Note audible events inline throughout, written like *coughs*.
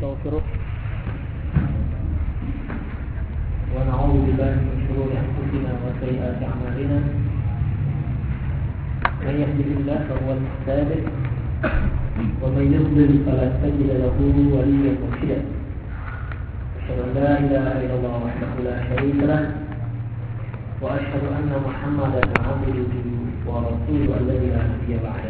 ونستغفره ونعوذ بالله من شرور أنفسنا وسيئات أعمالنا. من يهده الله فهو المهتد ومن يضلل فلا تجد له وليا مرشدا. أشهد أن لا إله إلا الله وحده لا شريك له. وأشهد أن محمدا عبده ورسوله الذي لا نبي بعده.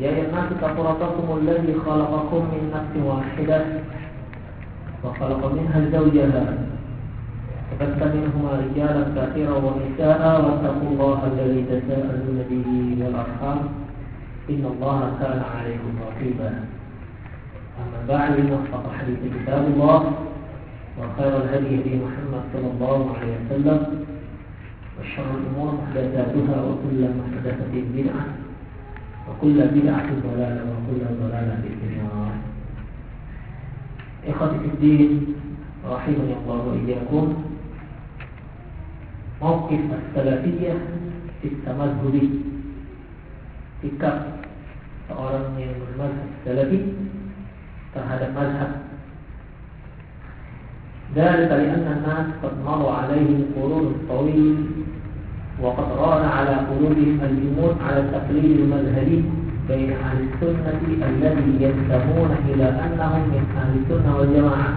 يا الناس اتقوا ربكم الذي خلقكم من نفس واحدة وخلق منها زوجها. وبث منهما رجالا كثيرا ونساء واتقوا الله الذي تساءلون به والأرحام. إن الله كان عليكم رقيبا. أما بعد فأصدق حديث كتاب الله وخير الهدي هدي محمد صلى الله عليه وسلم وشر الأمور محدثاتها وكل محدثة بدعة. وكل بدعة ضلالة وكل ضلالة في النار. إخوتي في الدين رحمني الله وإياكم موقف السلفية في التمذهب. sikap seorang yang bermazhab salafi terhadap mazhab ذلك لأن الناس قد مر عليهم القرون الطويل وقد ران على قلوبهم الجمود على التقليد المذهبي بين أهل السنة الذي ينتمون إلى أنهم من أهل السنة والجماعة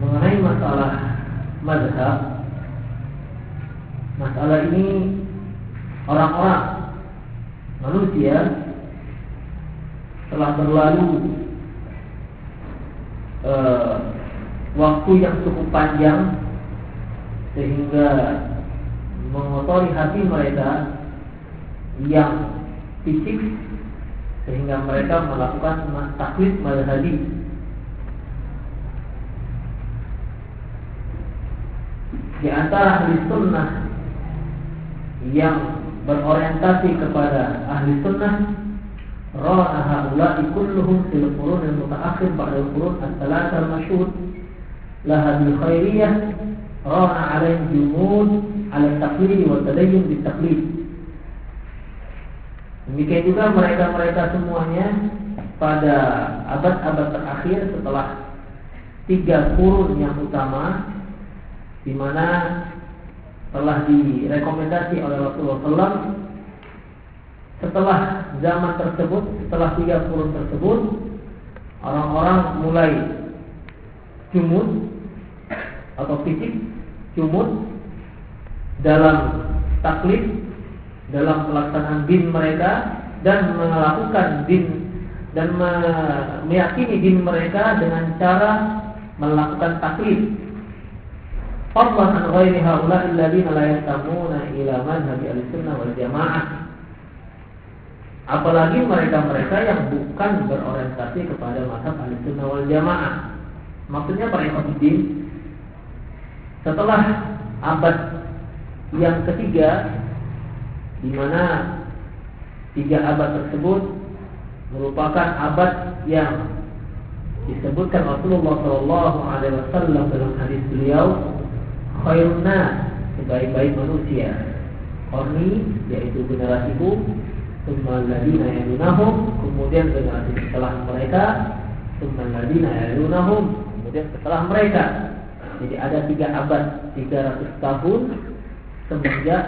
mengenai masalah mazhab masalah ini orang-orang manusia telah berlalu uh, waktu yang cukup panjang sehingga mengotori hati mereka yang fisik sehingga mereka melakukan taklid mazhabi di antara ahli sunnah yang berorientasi kepada ahli sunnah rana haula'i kulluhum fil qurun al-mutaakhir ba'da al-qurun al-thalathah bil khairiyah rana 'alaihim jumud wa tadayyun bit taqlid. Demikian juga mereka-mereka semuanya pada abad-abad terakhir setelah tiga kurun yang utama di mana telah direkomendasi oleh Rasulullah SAW setelah zaman tersebut, setelah tiga kurun tersebut, orang-orang mulai cumut atau fisik cumut dalam taklid, dalam pelaksanaan din mereka dan melakukan din dan meyakini din mereka dengan cara melakukan fadlan an ghairi alladziina la ila madhhab al-sunnah apalagi mereka-mereka yang bukan berorientasi kepada mazhab al-sunnah wal jamaah. Maksudnya para ikhwatiddin setelah abad yang ketiga di mana tiga abad tersebut merupakan abad yang disebutkan Rasulullah Shallallahu Alaihi Wasallam dalam hadis beliau khairun nas sebaik-baik manusia. Qarni yaitu generasiku Summal ladina yalunahum Kemudian generasi setelah mereka Kemudian setelah mereka. Jadi ada tiga abad 300 tahun Semenjak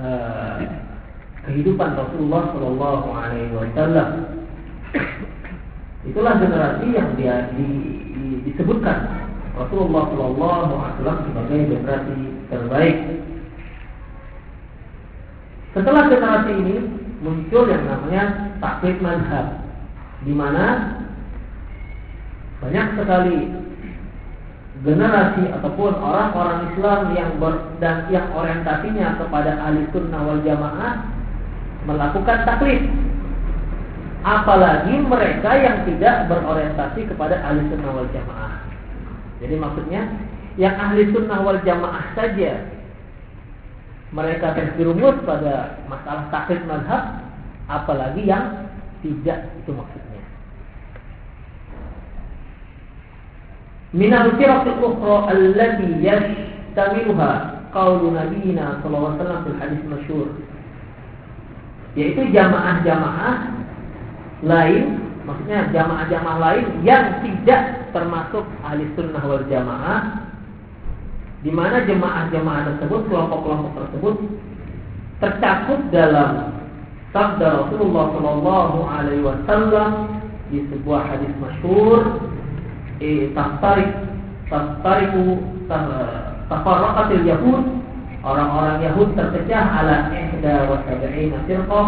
uh, Kehidupan Rasulullah Shallallahu Alaihi Wasallam Itulah generasi yang dia di, di, disebutkan Rasulullah Shallallahu Alaihi Wasallam sebagai generasi terbaik. Setelah generasi ini muncul yang namanya taklid mazhab, di mana banyak sekali generasi ataupun orang-orang Islam yang ber, dan yang orientasinya kepada ahli sunnah wal jamaah melakukan taklid apalagi mereka yang tidak berorientasi kepada ahli sunnah wal jamaah. Jadi maksudnya yang ahli sunnah wal jamaah saja mereka terjerumus pada masalah taklid mazhab, apalagi yang tidak itu maksudnya. Minal firaqil ukhra allati yashtamiluha qaulu nabiyina sallallahu alaihi wasallam fil hadis masyhur. Yaitu jamaah-jamaah lain maksudnya jamaah-jamaah lain yang tidak termasuk ahli sunnah wal jamaah di mana jemaah-jemaah tersebut, kelompok-kelompok tersebut tercakup dalam sabda Rasulullah Shallallahu Alaihi Wasallam di sebuah hadis masyhur, Eh, tarik tariku tafarraqatil yahud. Orang-orang Yahud terpecah ala ihda wa sab'ina firqah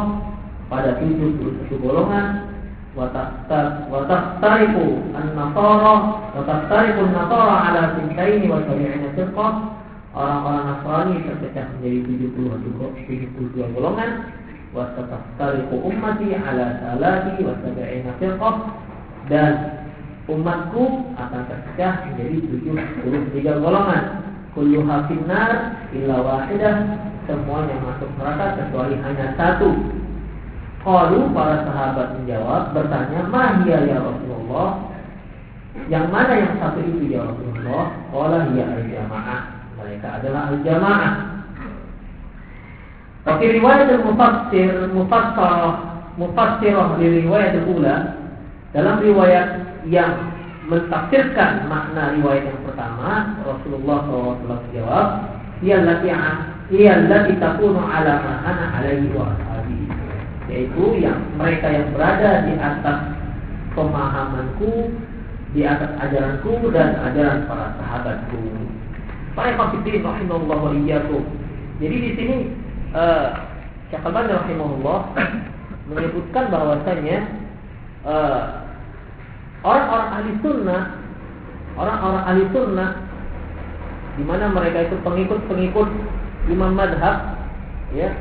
pada 77 golongan. Wa tastariku an-nasara wa tastariku an-nasara ala 72 wa sab'ina firqah. Orang-orang Nasrani terpecah menjadi 72 golongan. Wa tastariku ummati ala salati wa sab'ina firqah. Dan umatku akan terpecah menjadi 73 golongan kulluha finnar illa wahidah semuanya masuk neraka kecuali hanya satu Qalu para sahabat menjawab bertanya, "Mahia ya Rasulullah?" Yang mana yang satu itu ya Rasulullah? Qala hiya al-jamaah. Mereka adalah al-jamaah. Tapi riwayat al-mufassir mufassirah di riwayat ula dalam riwayat yang mentafsirkan makna riwayat yang pertama Rasulullah SAW menjawab ia lati ia lati takunu ala ma ana alaihi wa yaitu yang mereka yang berada di atas pemahamanku, di atas ajaranku dan ajaran para sahabatku. Para kafirin rahimahullah wa iyyakum. Jadi di sini uh, Syekh Al-Albani rahimahullah *coughs* menyebutkan bahwasanya uh, orang-orang ahli sunnah, orang-orang ahli sunnah di mana mereka itu pengikut-pengikut imam madhab, ya,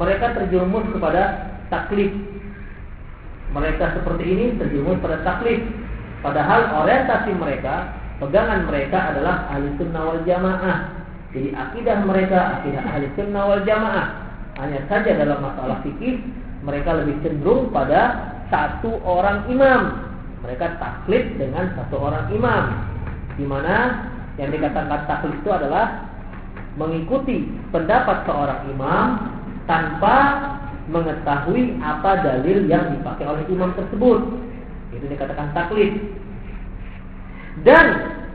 mereka terjerumus kepada taklif. Mereka seperti ini terjerumus pada taklif. Padahal orientasi mereka, pegangan mereka adalah ahli sunnah wal jamaah. Jadi akidah mereka akidah ahli sunnah wal jamaah. Hanya saja dalam masalah fikih mereka lebih cenderung pada satu orang imam. Mereka taklif dengan satu orang imam. Di mana yang dikatakan taklif itu adalah mengikuti pendapat seorang imam tanpa mengetahui apa dalil yang dipakai oleh imam tersebut. Itu dikatakan taklid. Dan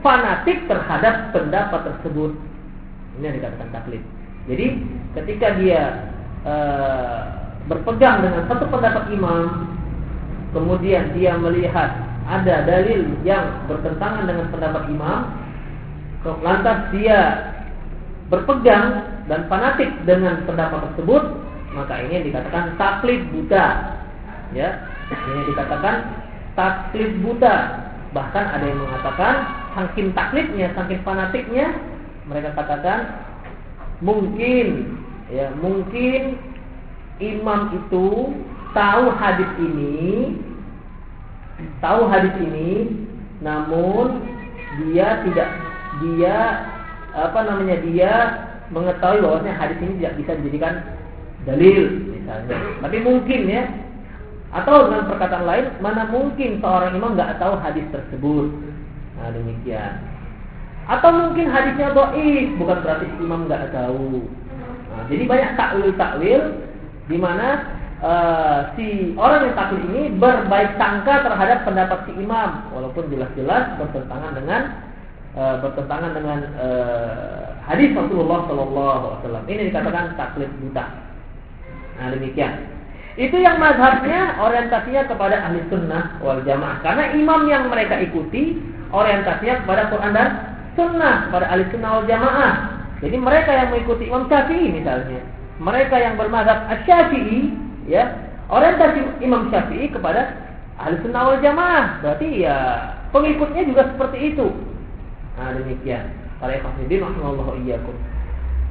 fanatik terhadap pendapat tersebut. Ini yang dikatakan taklid. Jadi ketika dia e, berpegang dengan satu pendapat imam, kemudian dia melihat ada dalil yang bertentangan dengan pendapat imam, lantas dia berpegang dan fanatik dengan pendapat tersebut, maka ini dikatakan taklid buta. Ya, ini dikatakan taklid buta. Bahkan ada yang mengatakan saking taklidnya, saking fanatiknya, mereka katakan mungkin ya mungkin imam itu tahu hadis ini tahu hadis ini namun dia tidak dia apa namanya dia mengetahui bahwasanya hadis ini tidak bisa dijadikan dalil misalnya. Tapi mungkin ya, atau dengan perkataan lain, mana mungkin seorang imam nggak tahu hadis tersebut. Nah demikian. Atau mungkin hadisnya doif, bukan berarti imam nggak tahu. Nah, jadi banyak takwil-takwil di mana uh, si orang yang takwil ini berbaik sangka terhadap pendapat si imam, walaupun jelas-jelas bertentangan dengan uh, bertentangan dengan uh, hadis Rasulullah SAW. Ini dikatakan taklid buta. Nah demikian. Itu yang mazhabnya orientasinya kepada ahli sunnah wal jamaah. Karena imam yang mereka ikuti orientasinya kepada Quran dan sunnah pada ahli sunnah wal jamaah. Jadi mereka yang mengikuti Imam Syafi'i misalnya, mereka yang bermazhab Syafi'i, ya orientasi Imam Syafi'i kepada ahli sunnah wal jamaah. Berarti ya pengikutnya juga seperti itu. Nah demikian. Para ikhwatiddin, iyyakum.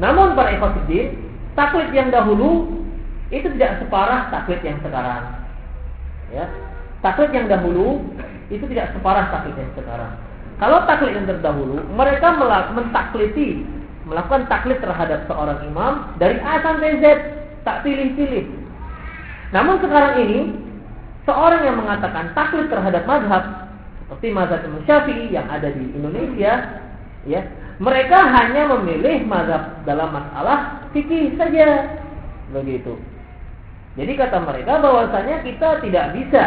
Namun para ikhwatiddin, taklid yang dahulu itu tidak separah taklid yang sekarang. Ya. Taklid yang dahulu itu tidak separah taklid yang sekarang. Kalau taklid yang terdahulu, mereka mentakliti, melakukan taklid terhadap seorang imam dari A sampai Z, tak pilih-pilih. Namun sekarang ini, seorang yang mengatakan taklid terhadap mazhab, seperti mazhab Imam Syafi'i yang ada di Indonesia, ya, mereka hanya memilih mazhab dalam masalah fikih saja. Begitu. Jadi kata mereka bahwasanya kita tidak bisa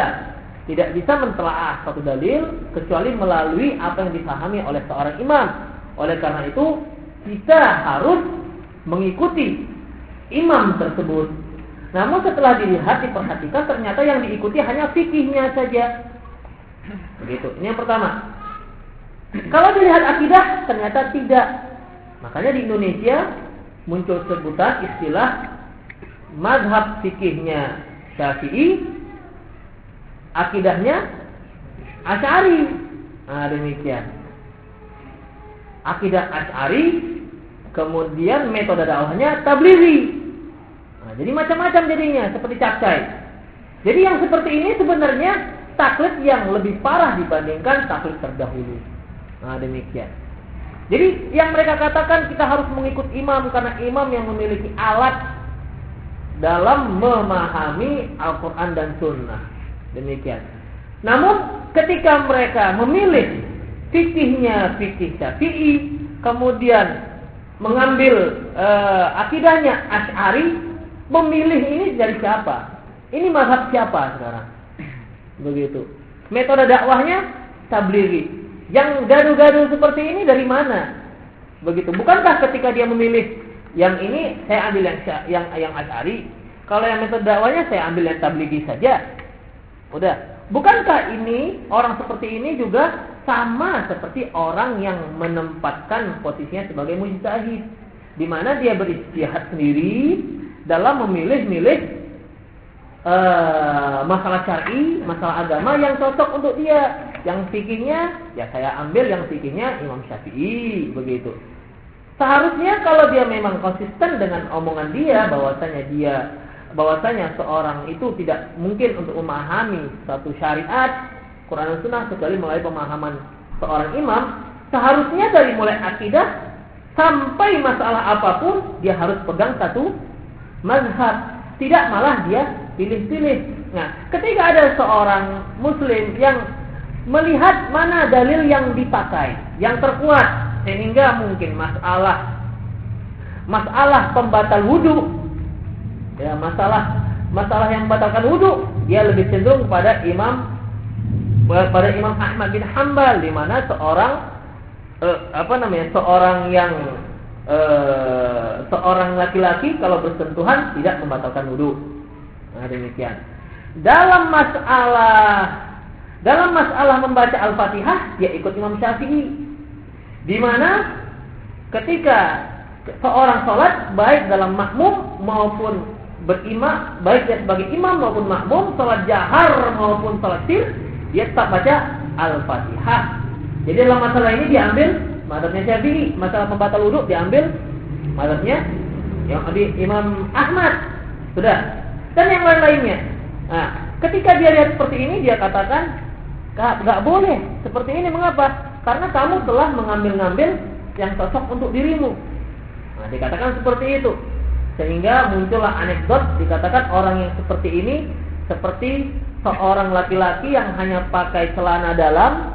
tidak bisa mentelaah satu dalil kecuali melalui apa yang dipahami oleh seorang imam. Oleh karena itu, kita harus mengikuti imam tersebut. Namun setelah dilihat, diperhatikan ternyata yang diikuti hanya fikihnya saja. Begitu. Ini yang pertama. Kalau dilihat akidah, ternyata tidak. Makanya di Indonesia muncul sebutan istilah mazhab fikihnya Syafi'i akidahnya Asy'ari. Nah, demikian. Akidah Asy'ari kemudian metode dakwahnya tablighi. Jadi macam-macam jadinya seperti capcay. Jadi yang seperti ini sebenarnya taklid yang lebih parah dibandingkan taklid terdahulu. Nah, demikian. Jadi yang mereka katakan kita harus mengikut imam karena imam yang memiliki alat dalam memahami Al-Quran dan Sunnah. Demikian. Namun ketika mereka memilih fikihnya fikih Syafi'i, kemudian mengambil uh, akidahnya Asy'ari, memilih ini dari siapa? Ini mazhab siapa sekarang? Begitu. Metode dakwahnya tablighi. Yang gaduh-gaduh seperti ini dari mana? Begitu. Bukankah ketika dia memilih yang ini saya ambil yang yang yang Asy'ari, kalau yang metode dakwahnya saya ambil yang tablighi saja. Udah. Bukankah ini orang seperti ini juga sama seperti orang yang menempatkan posisinya sebagai mujtahid di mana dia beristihad sendiri dalam memilih-milih uh, masalah syar'i, masalah agama yang cocok untuk dia. Yang fikihnya ya saya ambil yang fikihnya Imam Syafi'i begitu. Seharusnya kalau dia memang konsisten dengan omongan dia bahwasanya dia bahwasanya seorang itu tidak mungkin untuk memahami satu syariat Quran dan Sunnah kecuali melalui pemahaman seorang imam. Seharusnya dari mulai akidah sampai masalah apa pun dia harus pegang satu mazhab, tidak malah dia pilih-pilih. Nah, ketika ada seorang muslim yang melihat mana dalil yang dipakai, yang terkuat sehingga mungkin masalah masalah pembatal wudhu ya masalah masalah yang membatalkan wudhu dia lebih cenderung pada imam pada Imam Ahmad bin Hambal di mana seorang eh, apa namanya seorang yang eh, seorang laki-laki kalau bersentuhan tidak membatalkan wudhu. Nah demikian. Dalam masalah dalam masalah membaca Al-Fatihah dia ikut Imam Syafi'i. Di mana ketika seorang sholat baik dalam makmum maupun berimam baik dia sebagai imam maupun makmum salat jahar maupun salat sir dia tetap baca al-fatihah. Jadi dalam masalah ini diambil madhabnya Syafi'i masalah pembatal wudhu diambil madhabnya yang di Imam Ahmad. Sudah. Dan yang lain-lainnya. Nah ketika dia lihat seperti ini dia katakan nggak boleh seperti ini. Mengapa? Karena kamu telah mengambil-ngambil yang cocok untuk dirimu. Nah dikatakan seperti itu. Sehingga muncullah anekdot dikatakan orang yang seperti ini seperti seorang laki-laki yang hanya pakai celana dalam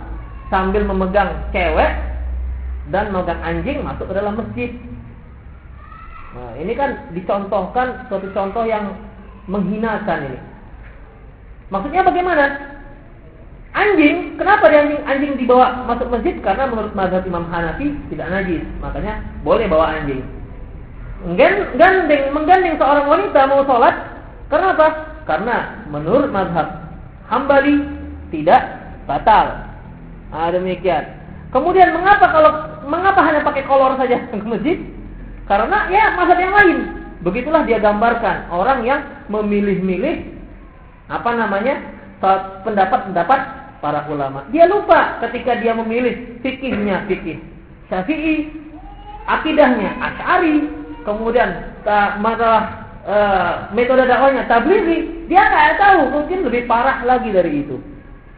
sambil memegang cewek dan memegang anjing masuk ke dalam masjid. Nah, ini kan dicontohkan suatu contoh yang menghinakan ini. Maksudnya bagaimana? Anjing, kenapa dia anjing, anjing dibawa masuk masjid? Karena menurut mazhab Imam Hanafi tidak najis, makanya boleh bawa anjing gandeng menggandeng seorang wanita mau sholat karena apa? Karena menurut mazhab Hambali tidak batal. Nah, demikian. Kemudian mengapa kalau mengapa hanya pakai kolor saja *laughs* ke masjid? Karena ya mazhab yang lain. Begitulah dia gambarkan orang yang memilih-milih apa namanya pendapat-pendapat para ulama. Dia lupa ketika dia memilih fikihnya fikih Syafi'i, akidahnya Asy'ari, kemudian masalah uh, metode dakwahnya tablighi, dia nggak tahu, mungkin lebih parah lagi dari itu.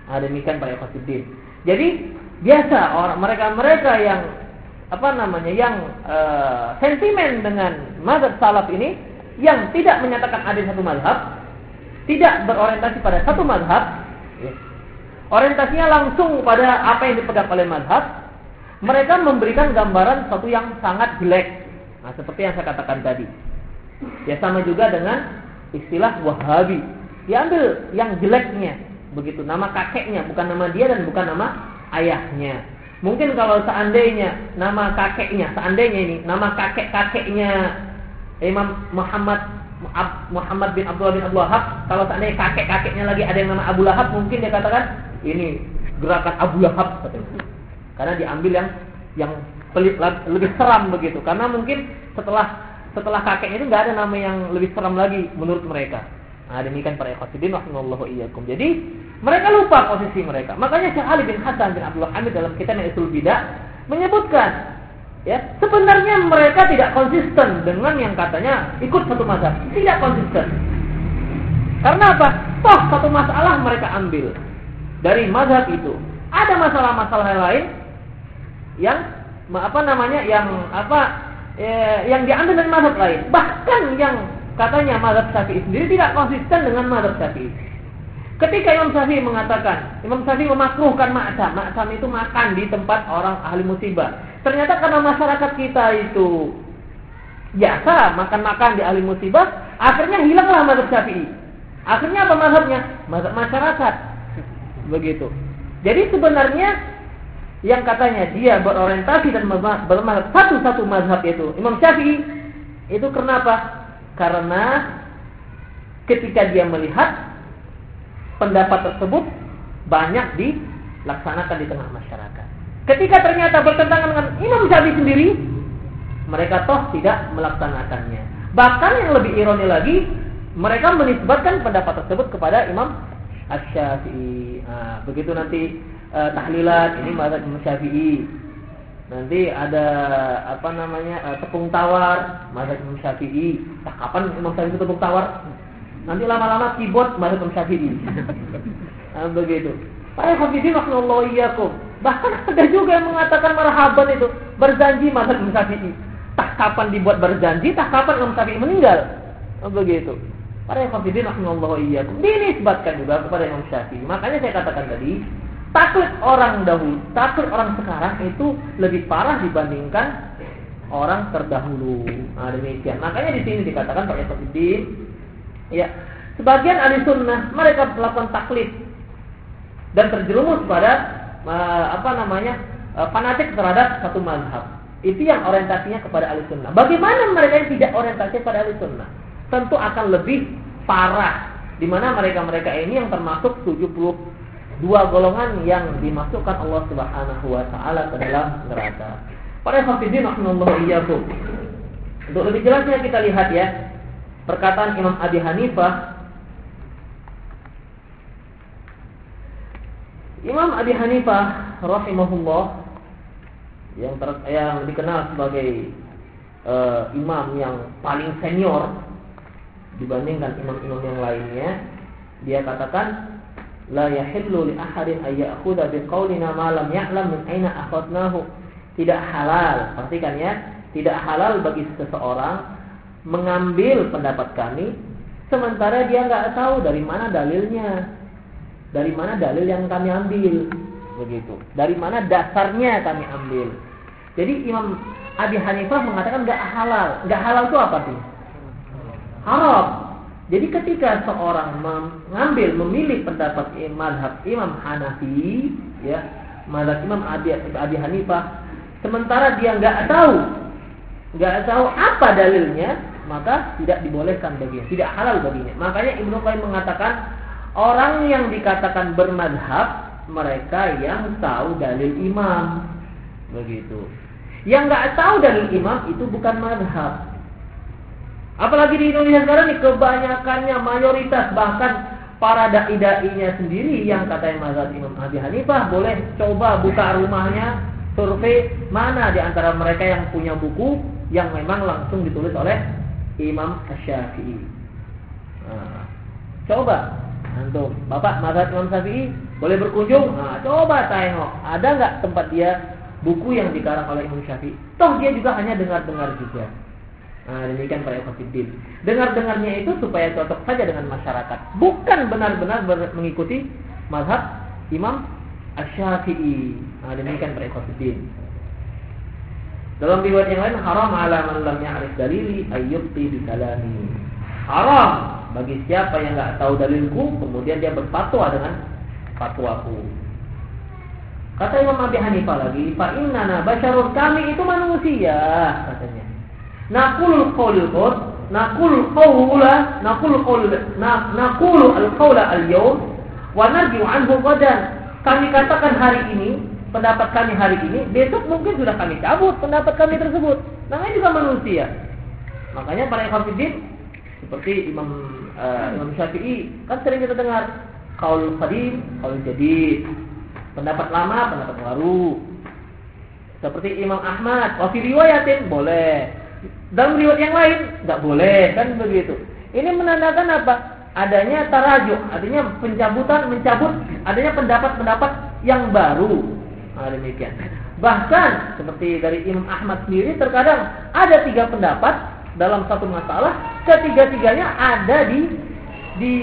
Nah, demikian Pak Ekosiddin. Jadi biasa orang mereka-mereka yang apa namanya yang uh, sentimen dengan mazhab salaf ini yang tidak menyatakan ada satu mazhab, tidak berorientasi pada satu mazhab, ya. orientasinya langsung pada apa yang dipegang oleh mazhab, mereka memberikan gambaran satu yang sangat jelek. Nah, seperti yang saya katakan tadi. Ya sama juga dengan istilah Wahabi. Diambil yang jeleknya, begitu nama kakeknya, bukan nama dia dan bukan nama ayahnya. Mungkin kalau seandainya nama kakeknya, seandainya ini nama kakek-kakeknya Imam Muhammad Muhammad bin Abdullah bin Abdul Wahab, kalau seandainya kakek-kakeknya lagi ada yang nama Abu Lahab, mungkin dia katakan ini gerakan Abu Lahab Karena diambil yang yang pelit, lebih seram begitu. Karena mungkin setelah setelah kakeknya itu nggak ada nama yang lebih seram lagi menurut mereka. Nah, demikian para ikhwatiddin rahimallahu iyyakum. Jadi, mereka lupa posisi mereka. Makanya Syekh Ali bin Hasan bin Abdul Hamid dalam kitabnya Usul Bidah menyebutkan ya, sebenarnya mereka tidak konsisten dengan yang katanya ikut satu mazhab. Tidak konsisten. Karena apa? Toh satu masalah mereka ambil dari mazhab itu. Ada masalah-masalah lain yang apa namanya yang apa eh, yang diambil dari mazhab lain. Bahkan yang katanya mazhab Syafi'i sendiri tidak konsisten dengan mazhab Syafi'i. Ketika Imam Syafi'i mengatakan, Imam Syafi'i memakruhkan ma'sam. Ma'sam itu makan di tempat orang ahli musibah. Ternyata karena masyarakat kita itu biasa makan-makan di ahli musibah, akhirnya hilanglah mazhab Syafi'i. Akhirnya apa mazhabnya? Mazhab masyarakat. Begitu. Jadi sebenarnya yang katanya dia berorientasi dan bermazhab satu-satu mazhab itu Imam Syafi'i itu kenapa? Karena ketika dia melihat pendapat tersebut banyak dilaksanakan di tengah masyarakat. Ketika ternyata bertentangan dengan Imam Syafi'i sendiri, mereka toh tidak melaksanakannya. Bahkan yang lebih ironi lagi, mereka menisbatkan pendapat tersebut kepada Imam Asy-Syafi'i. Nah, begitu nanti uh, tahlilat ini mazhab Imam Syafi'i. Nanti ada apa namanya uh, tepung tawar mazhab Imam Syafi'i. Nah, kapan Imam Syafi'i tepung tawar? Nanti lama-lama keyboard mazhab Syafi'i. nah, *laughs* begitu. Para hafizin rahimallahu iyyakum. Bahkan ada juga yang mengatakan marhaban itu berjanji mazhab Syafi'i. Tak kapan dibuat berjanji, tak kapan Imam Syafi'i meninggal. Nah, begitu. Para hafizin rahimallahu iyyakum. Dinisbatkan juga kepada Imam Syafi'i. Makanya saya katakan tadi, Taklid orang dahulu, taklid orang sekarang itu lebih parah dibandingkan orang terdahulu. Nah, demikian. Makanya di sini dikatakan Pak Ikhwanuddin, ya, sebagian ahli sunnah mereka melakukan taklid dan terjerumus pada uh, apa namanya uh, fanatik terhadap satu mazhab. Itu yang orientasinya kepada ahli sunnah. Bagaimana mereka yang tidak orientasi pada ahli sunnah? Tentu akan lebih parah. Di mana mereka-mereka ini yang termasuk 70 dua golongan yang dimasukkan Allah Subhanahu wa taala ke dalam neraka. Para hafizin rahimallahu iyyakum. Untuk lebih jelasnya kita lihat ya perkataan Imam Abi Hanifah Imam Abi Hanifah rahimahullah yang ter, yang dikenal sebagai uh, imam yang paling senior dibandingkan imam-imam yang lainnya dia katakan la yahillu li ahadin ay ya'khudha bi qaulina ma lam ya'lam min aina akhadnahu. Tidak halal. Perhatikan ya, tidak halal bagi seseorang mengambil pendapat kami sementara dia nggak tahu dari mana dalilnya. Dari mana dalil yang kami ambil. Begitu. Dari mana dasarnya kami ambil. Jadi Imam Abi Hanifah mengatakan nggak halal. Nggak halal itu apa sih? Haram. Jadi ketika seorang mengambil memilih pendapat madhab Imam Hanafi, ya, madhab Imam Abi, Abi Hanifah, sementara dia nggak tahu, nggak tahu apa dalilnya, maka tidak dibolehkan baginya, tidak halal baginya. Makanya Ibnu Qayyim mengatakan orang yang dikatakan bermadhab mereka yang tahu dalil imam, begitu. Yang nggak tahu dalil imam itu bukan madhab, Apalagi di Indonesia sekarang nih kebanyakannya mayoritas bahkan para dai-dainya sendiri yang katanya mazhab Imam Abi Hanifah boleh coba buka rumahnya survei mana di antara mereka yang punya buku yang memang langsung ditulis oleh Imam Syafi'i. Nah, coba antum, Bapak mazhab Imam Syafi'i boleh berkunjung? Nah, coba tengok, ada nggak tempat dia buku yang dikarang oleh Imam Syafi'i? Toh dia juga hanya dengar-dengar juga. Nah, demikian para ikhwatiddin. Dengar-dengarnya itu supaya cocok saja dengan masyarakat, bukan benar-benar mengikuti mazhab Imam Asy-Syafi'i. Nah, demikian para ikhwatiddin. Dalam riwayat yang lain haram ala man lam ya'rif dalili ayyubti bi kalami. Haram bagi siapa yang enggak tahu dalilku kemudian dia berfatwa dengan fatwaku. Kata Imam Abi Hanifah lagi, fa innana basyarun kami itu manusia katanya. Nakul qaulul qaul, nakul qaula, nakul qaul, nakul al-qaula al-yawm wa narji'u anhu qadan. Kami katakan hari ini, pendapat kami hari ini, besok mungkin sudah kami cabut pendapat kami tersebut. Namanya juga manusia. Makanya para ikhwatiddin seperti Imam uh, Imam Syafi'i kan sering kita dengar kaul qadim, kaul jadid. Pendapat lama, pendapat baru. Seperti Imam Ahmad, wa riwayatin boleh. Dalam riwayat yang lain nggak boleh, kan begitu. Ini menandakan apa? Adanya tarajuk, artinya pencabutan, mencabut, adanya pendapat-pendapat yang baru. Nah, demikian. Bahkan seperti dari Imam Ahmad sendiri terkadang ada tiga pendapat dalam satu masalah, ketiga-tiganya ada di di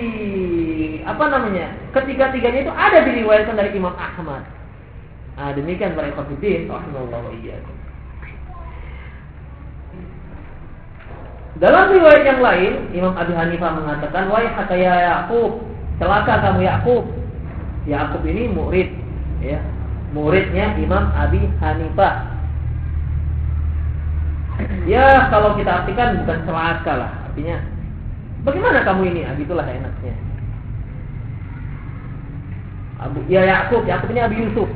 apa namanya ketiga-tiganya itu ada diriwayatkan dari Imam Ahmad. Nah, demikian para ikhwatiddin rahimallahu. Dalam riwayat yang lain, Imam Abi Hanifah mengatakan, "Wahai hataya Yakub, celaka kamu Yakub." Yakub ini murid, ya. Muridnya Imam Abi Hanifah. Ya, kalau kita artikan bukan celaka lah, artinya Bagaimana kamu ini? Ah, gitulah enaknya. Abu ya Yakub, Yakub ini Abu Yusuf,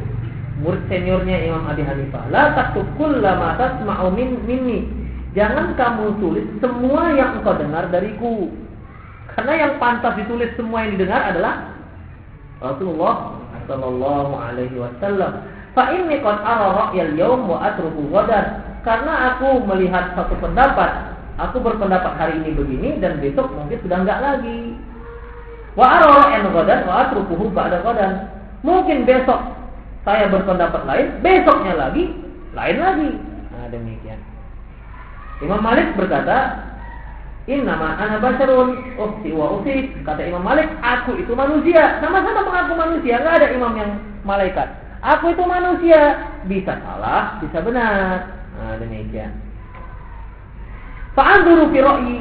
murid seniornya Imam Abi Hanifah. La taktub kullama tasma'u min minni. Jangan kamu tulis semua yang engkau dengar dariku. Karena yang pantas ditulis semua yang didengar adalah Rasulullah sallallahu alaihi wasallam. Fa inni qad ara ra'yal yawm wa atruku ghadan. Karena aku melihat satu pendapat Aku berpendapat hari ini begini dan besok mungkin sudah enggak lagi. Wa ara an ghadan wa atrukuhu ba'da ghadan. Mungkin besok saya berpendapat lain, besoknya lagi lain lagi. Nah, demikian. Imam Malik berkata, Innama ana basharun uhti wa usi. Kata Imam Malik, aku itu manusia. Sama-sama mengaku manusia, enggak ada imam yang malaikat. Aku itu manusia, bisa salah, bisa benar. Nah, demikian. Fa'anduru fi ra'yi.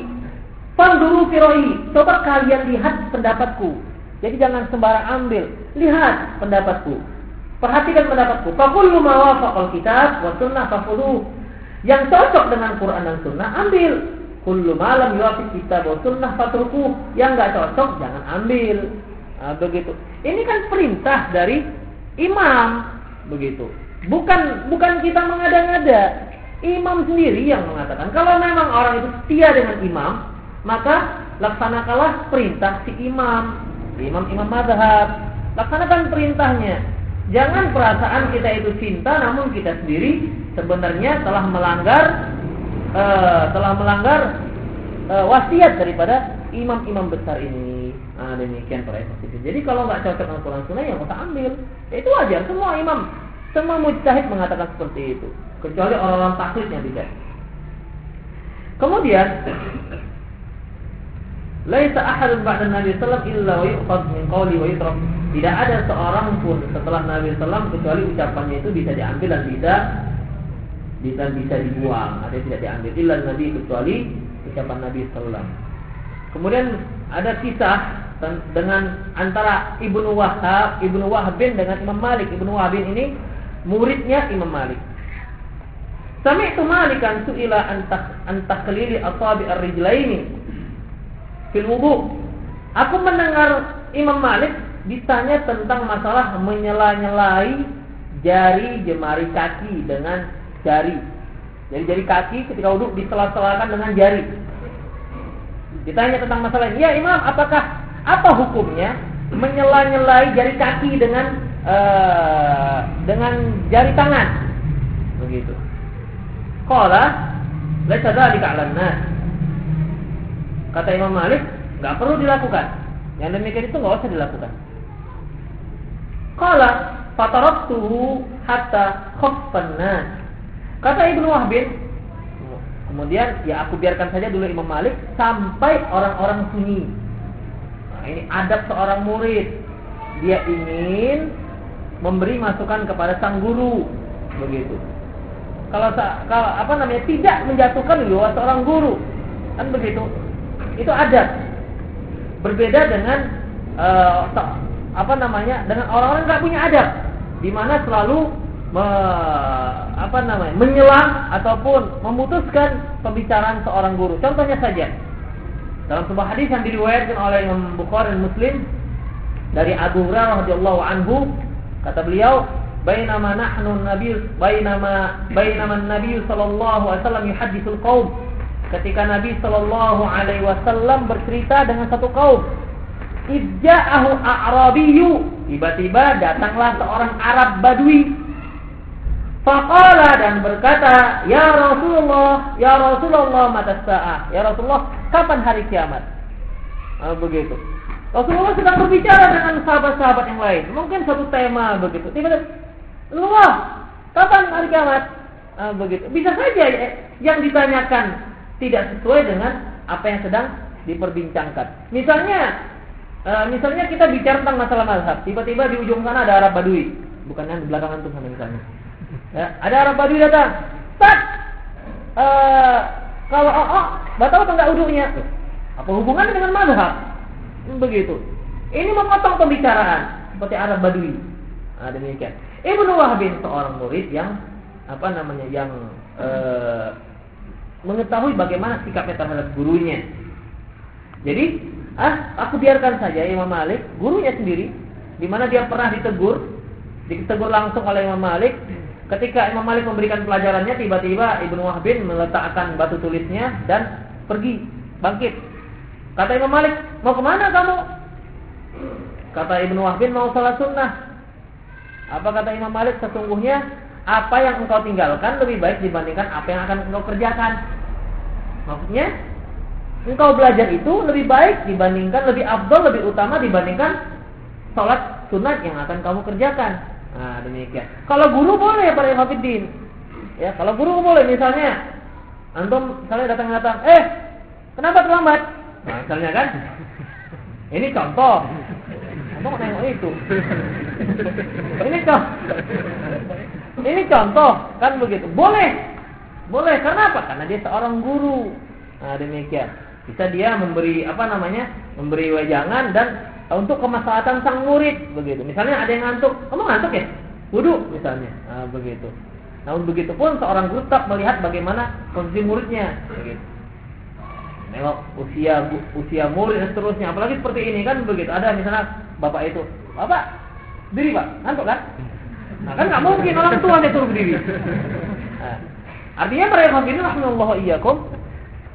Fanduru fi ra'yi. Coba kalian lihat pendapatku. Jadi jangan sembarang ambil. Lihat pendapatku. Perhatikan pendapatku. Fakullu ma wafaqal kitab wa sunnah fakuluh. Yang cocok dengan Quran dan sunnah ambil. Kullu malam yuafiq kitab wa sunnah fatruku. Yang enggak cocok jangan ambil. Nah, begitu. Ini kan perintah dari imam. Begitu. Bukan bukan kita mengada-ngada. Imam sendiri yang mengatakan kalau memang orang itu setia dengan imam, maka laksanakanlah perintah si imam, imam-imam madhab. Laksanakan perintahnya. Jangan perasaan kita itu cinta, namun kita sendiri sebenarnya telah melanggar uh, telah melanggar uh, wasiat daripada imam-imam besar ini. Nah, demikian para Jadi kalau nggak cocok dengan Quran Sunnah, ya usah ambil. Ya, itu wajar. Semua imam, semua mujtahid mengatakan seperti itu kecuali orang-orang taklid yang tidak. Kemudian Laisa ahadun ba'da Nabi sallallahu illa yuqad min. Tidak ada seorang pun setelah Nabi sallallahu kecuali ucapannya itu bisa diambil dan bisa bisa bisa dibuang. Ada tidak diambil illa Nabi kecuali ucapan Nabi sallallahu. Kemudian ada kisah dengan antara Ibnu Wahab, Ibnu Wahab dengan Imam Malik. Ibnu Wahab ini muridnya Imam Malik. Sami'tu Malikan su'ila an taklili asabi ar-rijlaini fil wudu. Aku mendengar Imam Malik ditanya tentang masalah menyela-nyelai jari jemari kaki dengan jari. Jadi jari kaki ketika wudhu disela-selakan dengan jari. Ditanya tentang masalah ini. Ya Imam, apakah apa hukumnya menyela-nyelai jari kaki dengan uh, dengan jari tangan? Begitu. Qala laisa dzalika 'alan nas. Kata Imam Malik, nggak perlu dilakukan. Yang demikian itu nggak usah dilakukan. Kala fataraktuhu hatta khaffan Kata Ibnu Wahbin, kemudian ya aku biarkan saja dulu Imam Malik sampai orang-orang sunyi. Nah, ini adab seorang murid. Dia ingin memberi masukan kepada sang guru, begitu. Kalau kalau apa namanya tidak menjatuhkan jiwa seorang guru, kan begitu. Itu adab. Berbeda dengan uh, apa namanya dengan orang-orang nggak punya adab, di mana selalu me, apa namanya menyelang ataupun memutuskan pembicaraan seorang guru. Contohnya saja. Dalam sebuah hadis yang diriwayatkan oleh Imam Bukhari dan Muslim dari Abu Hurairah radhiyallahu anhu kata beliau bainama nahnu nabi bainama bainama nabi sallallahu alaihi wasallam yuhadditsul qaum. Ketika Nabi sallallahu alaihi wasallam bercerita dengan satu kaum Idja'ahu a'rabiyyu. Tiba-tiba datanglah seorang Arab Badui Faqala dan berkata, Ya Rasulullah, Ya Rasulullah mata sa'ah. Ya Rasulullah, kapan hari kiamat? Nah, begitu. Rasulullah sedang berbicara dengan sahabat-sahabat yang lain. Mungkin satu tema begitu. Tiba-tiba, Rasulullah, kapan hari kiamat? Nah, begitu. Bisa saja ya, yang ditanyakan tidak sesuai dengan apa yang sedang diperbincangkan. Misalnya, uh, misalnya kita bicara tentang masalah mazhab. Tiba-tiba di ujung sana ada Arab Badui. Bukan di belakang antum sama misalnya. Ya, ada Arab Badui datang. Tat. Uh, kalau oh, oh batal apa enggak uduknya? Apa hubungannya dengan mazhab? Begitu. Ini memotong pembicaraan seperti Arab Badui. Nah, demikian. Ibnu Wahbin seorang murid yang apa namanya yang uh, mengetahui bagaimana sikapnya terhadap gurunya. Jadi, ah, aku biarkan saja Imam Malik, gurunya sendiri, di mana dia pernah ditegur, ditegur langsung oleh Imam Malik, Ketika Imam Malik memberikan pelajarannya, tiba-tiba Ibnu Wahbin meletakkan batu tulisnya dan pergi, bangkit. Kata Imam Malik, mau ke mana kamu? Kata Ibnu Wahbin, mau salat sunnah. Apa kata Imam Malik? Sesungguhnya apa yang engkau tinggalkan lebih baik dibandingkan apa yang akan engkau kerjakan. Maksudnya, engkau belajar itu lebih baik dibandingkan, lebih abdul, lebih utama dibandingkan sholat sunat yang akan kamu kerjakan. Nah, demikian. Kalau guru boleh para hafidin. Ya, kalau guru boleh misalnya antum misalnya datang-datang, "Eh, kenapa terlambat?" Nah, misalnya kan. Ini contoh. Antum nengok itu. Ini contoh. Ini contoh, kan begitu. Boleh. Boleh, karena apa? Karena dia seorang guru. Nah, demikian. Bisa dia memberi apa namanya? Memberi wejangan dan untuk kemaslahatan sang murid begitu. Misalnya ada yang ngantuk, kamu ngantuk ya? Wudhu misalnya, nah, begitu. Namun begitu pun seorang guru tetap melihat bagaimana kondisi muridnya, begitu. Nengok usia usia murid dan seterusnya. Apalagi seperti ini kan begitu. Ada misalnya bapak itu, bapak diri pak, ngantuk kan? Nah kan nggak mungkin orang tua dia suruh berdiri. Nah, artinya yang ini rahimahullah iyyakum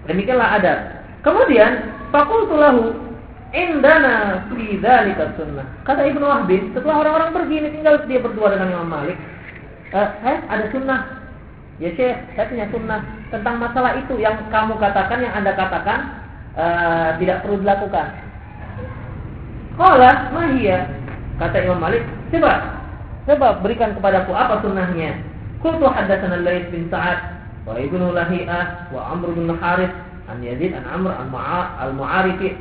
demikianlah ada. Kemudian fakultulahu Indana fi dzalika sunnah. Kata Ibnu Wahbin, setelah orang-orang pergi ini tinggal dia berdua dengan Imam Malik. Eh, eh ada sunnah. Ya Syekh, saya punya sunnah tentang masalah itu yang kamu katakan, yang Anda katakan eh, tidak perlu dilakukan. Qala mahia. Kata Imam Malik, coba coba berikan kepadaku apa sunnahnya. Qultu haddatsana Laits bin Sa'ad wa Ibnu Lahiyah wa Amr bin Harith an Yazid an Amr al-Mu'arifi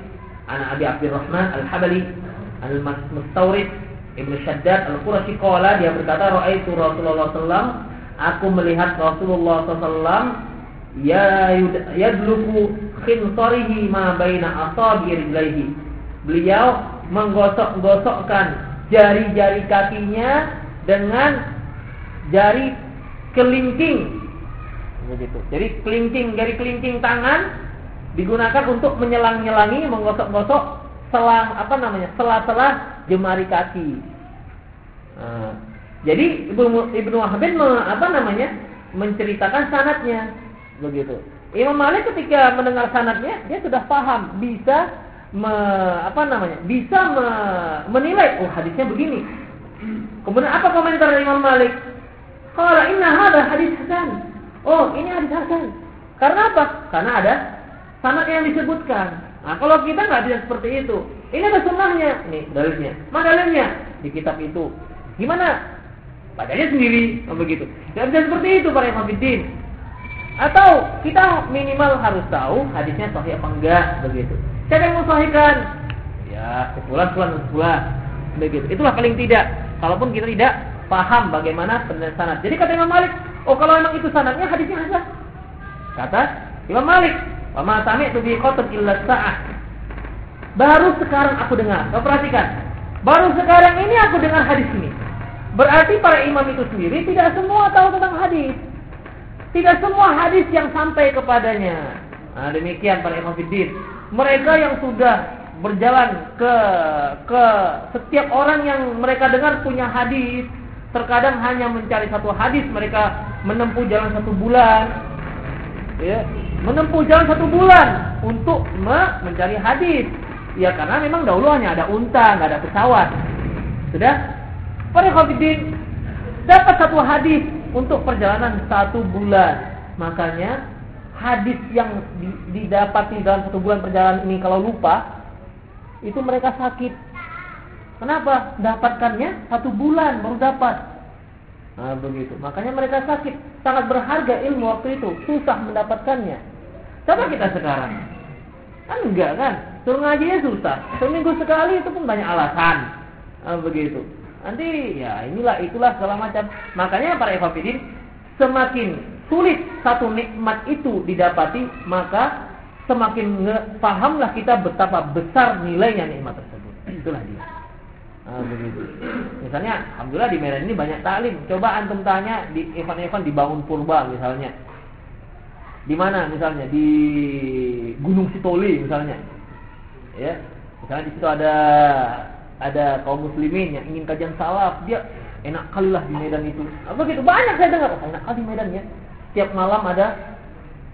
Anak Abi Abdurrahman Al-Habali Al-Mustawrid Ibnu Shaddad Al-Qurashi Qala dia berkata Ra'aitu Rasulullah SAW Aku melihat Rasulullah SAW ya yadluku khinsarihi ma baina asabi rijlaihi. Beliau menggosok-gosokkan jari-jari kakinya dengan jari kelingking. Begitu. Jadi kelingking, jari kelingking tangan digunakan untuk menyelang-nyelangi, menggosok-gosok selang apa namanya sela-sela jemari kaki. Nah, jadi Ibnu Ibnu Wahbin apa namanya menceritakan sanatnya begitu. Imam Malik ketika mendengar sanatnya dia sudah paham bisa me, apa namanya bisa me, menilai oh hadisnya begini. Kemudian apa komentar dari Imam Malik? Kalau inna ada hadis hasan. Oh ini hadis hasan. Karena apa? Karena ada sanad yang disebutkan. Nah, kalau kita nggak bisa seperti itu, ini ada sunnahnya, nih dalilnya. Mana dalilnya? Di kitab itu. Gimana? Bacanya sendiri, oh, begitu. Tidak bisa seperti itu para ikhwatiddin. Atau kita minimal harus tahu hadisnya sahih apa enggak, begitu. Siapa yang mensahihkan? Ya, sebulan, sebulan, sebulan. Begitu. Itulah paling tidak. Kalaupun kita tidak paham bagaimana sanad. Jadi kata Imam Malik, oh kalau memang itu sanadnya hadisnya hasan. Kata Imam Malik, "Wa ma sami'tu bi qatl illa sa'ah." Baru sekarang aku dengar. Kau perhatikan. Baru sekarang ini aku dengar hadis ini. Berarti para imam itu sendiri tidak semua tahu tentang hadis. Tidak semua hadis yang sampai kepadanya. Nah, demikian para imam fiddin. Mereka yang sudah berjalan ke ke setiap orang yang mereka dengar punya hadis, terkadang hanya mencari satu hadis mereka menempuh jalan satu bulan, ya, menempuh jalan satu bulan untuk mencari hadis. Ya karena memang dahulu hanya ada unta, nggak ada pesawat. Sudah Para khafidin dapat satu hadis untuk perjalanan satu bulan. Makanya hadis yang didapati dalam satu bulan perjalanan ini kalau lupa itu mereka sakit. Kenapa? Dapatkannya satu bulan baru dapat. Nah, begitu. Makanya mereka sakit. Sangat berharga ilmu waktu itu. Susah mendapatkannya. Coba kita sekarang. Kan enggak kan? Suruh ngajinya susah. Seminggu sekali itu pun banyak alasan. Nah, begitu. Nanti ya inilah itulah segala macam. Makanya para evapidin semakin sulit satu nikmat itu didapati, maka semakin pahamlah kita betapa besar nilainya nikmat tersebut. Itulah dia. Nah, begitu. Misalnya, alhamdulillah di Medan ini banyak taklim. Coba antum tanya di event-event dibangun purba misalnya. Di mana misalnya di Gunung Sitoli misalnya. Ya. Misalnya di situ ada ada kaum muslimin yang ingin kajian salaf, dia enak kali lah di Medan itu. Apa gitu? Banyak saya dengar, enak kali di Medan ya. Tiap malam ada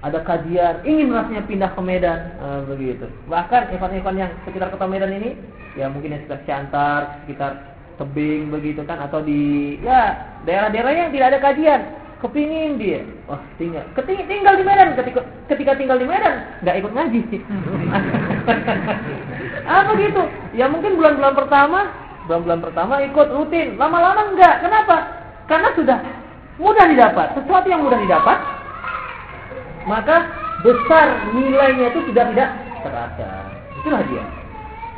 ada kajian, ingin rasanya pindah ke Medan, uh, begitu. Bahkan event-event yang sekitar kota Medan ini, ya mungkin yang sekitar Ciantar, sekitar Tebing begitu kan, atau di ya daerah-daerah yang tidak ada kajian, kepingin dia, wah tinggal, keting tinggal di Medan, ketika ketika tinggal di Medan nggak ikut ngaji. *laughs* Apa gitu? Ya mungkin bulan-bulan pertama, bulan-bulan pertama ikut rutin, lama-lama enggak. Kenapa? Karena sudah mudah didapat. Sesuatu yang mudah didapat, maka besar nilainya itu sudah tidak terasa. Itulah dia.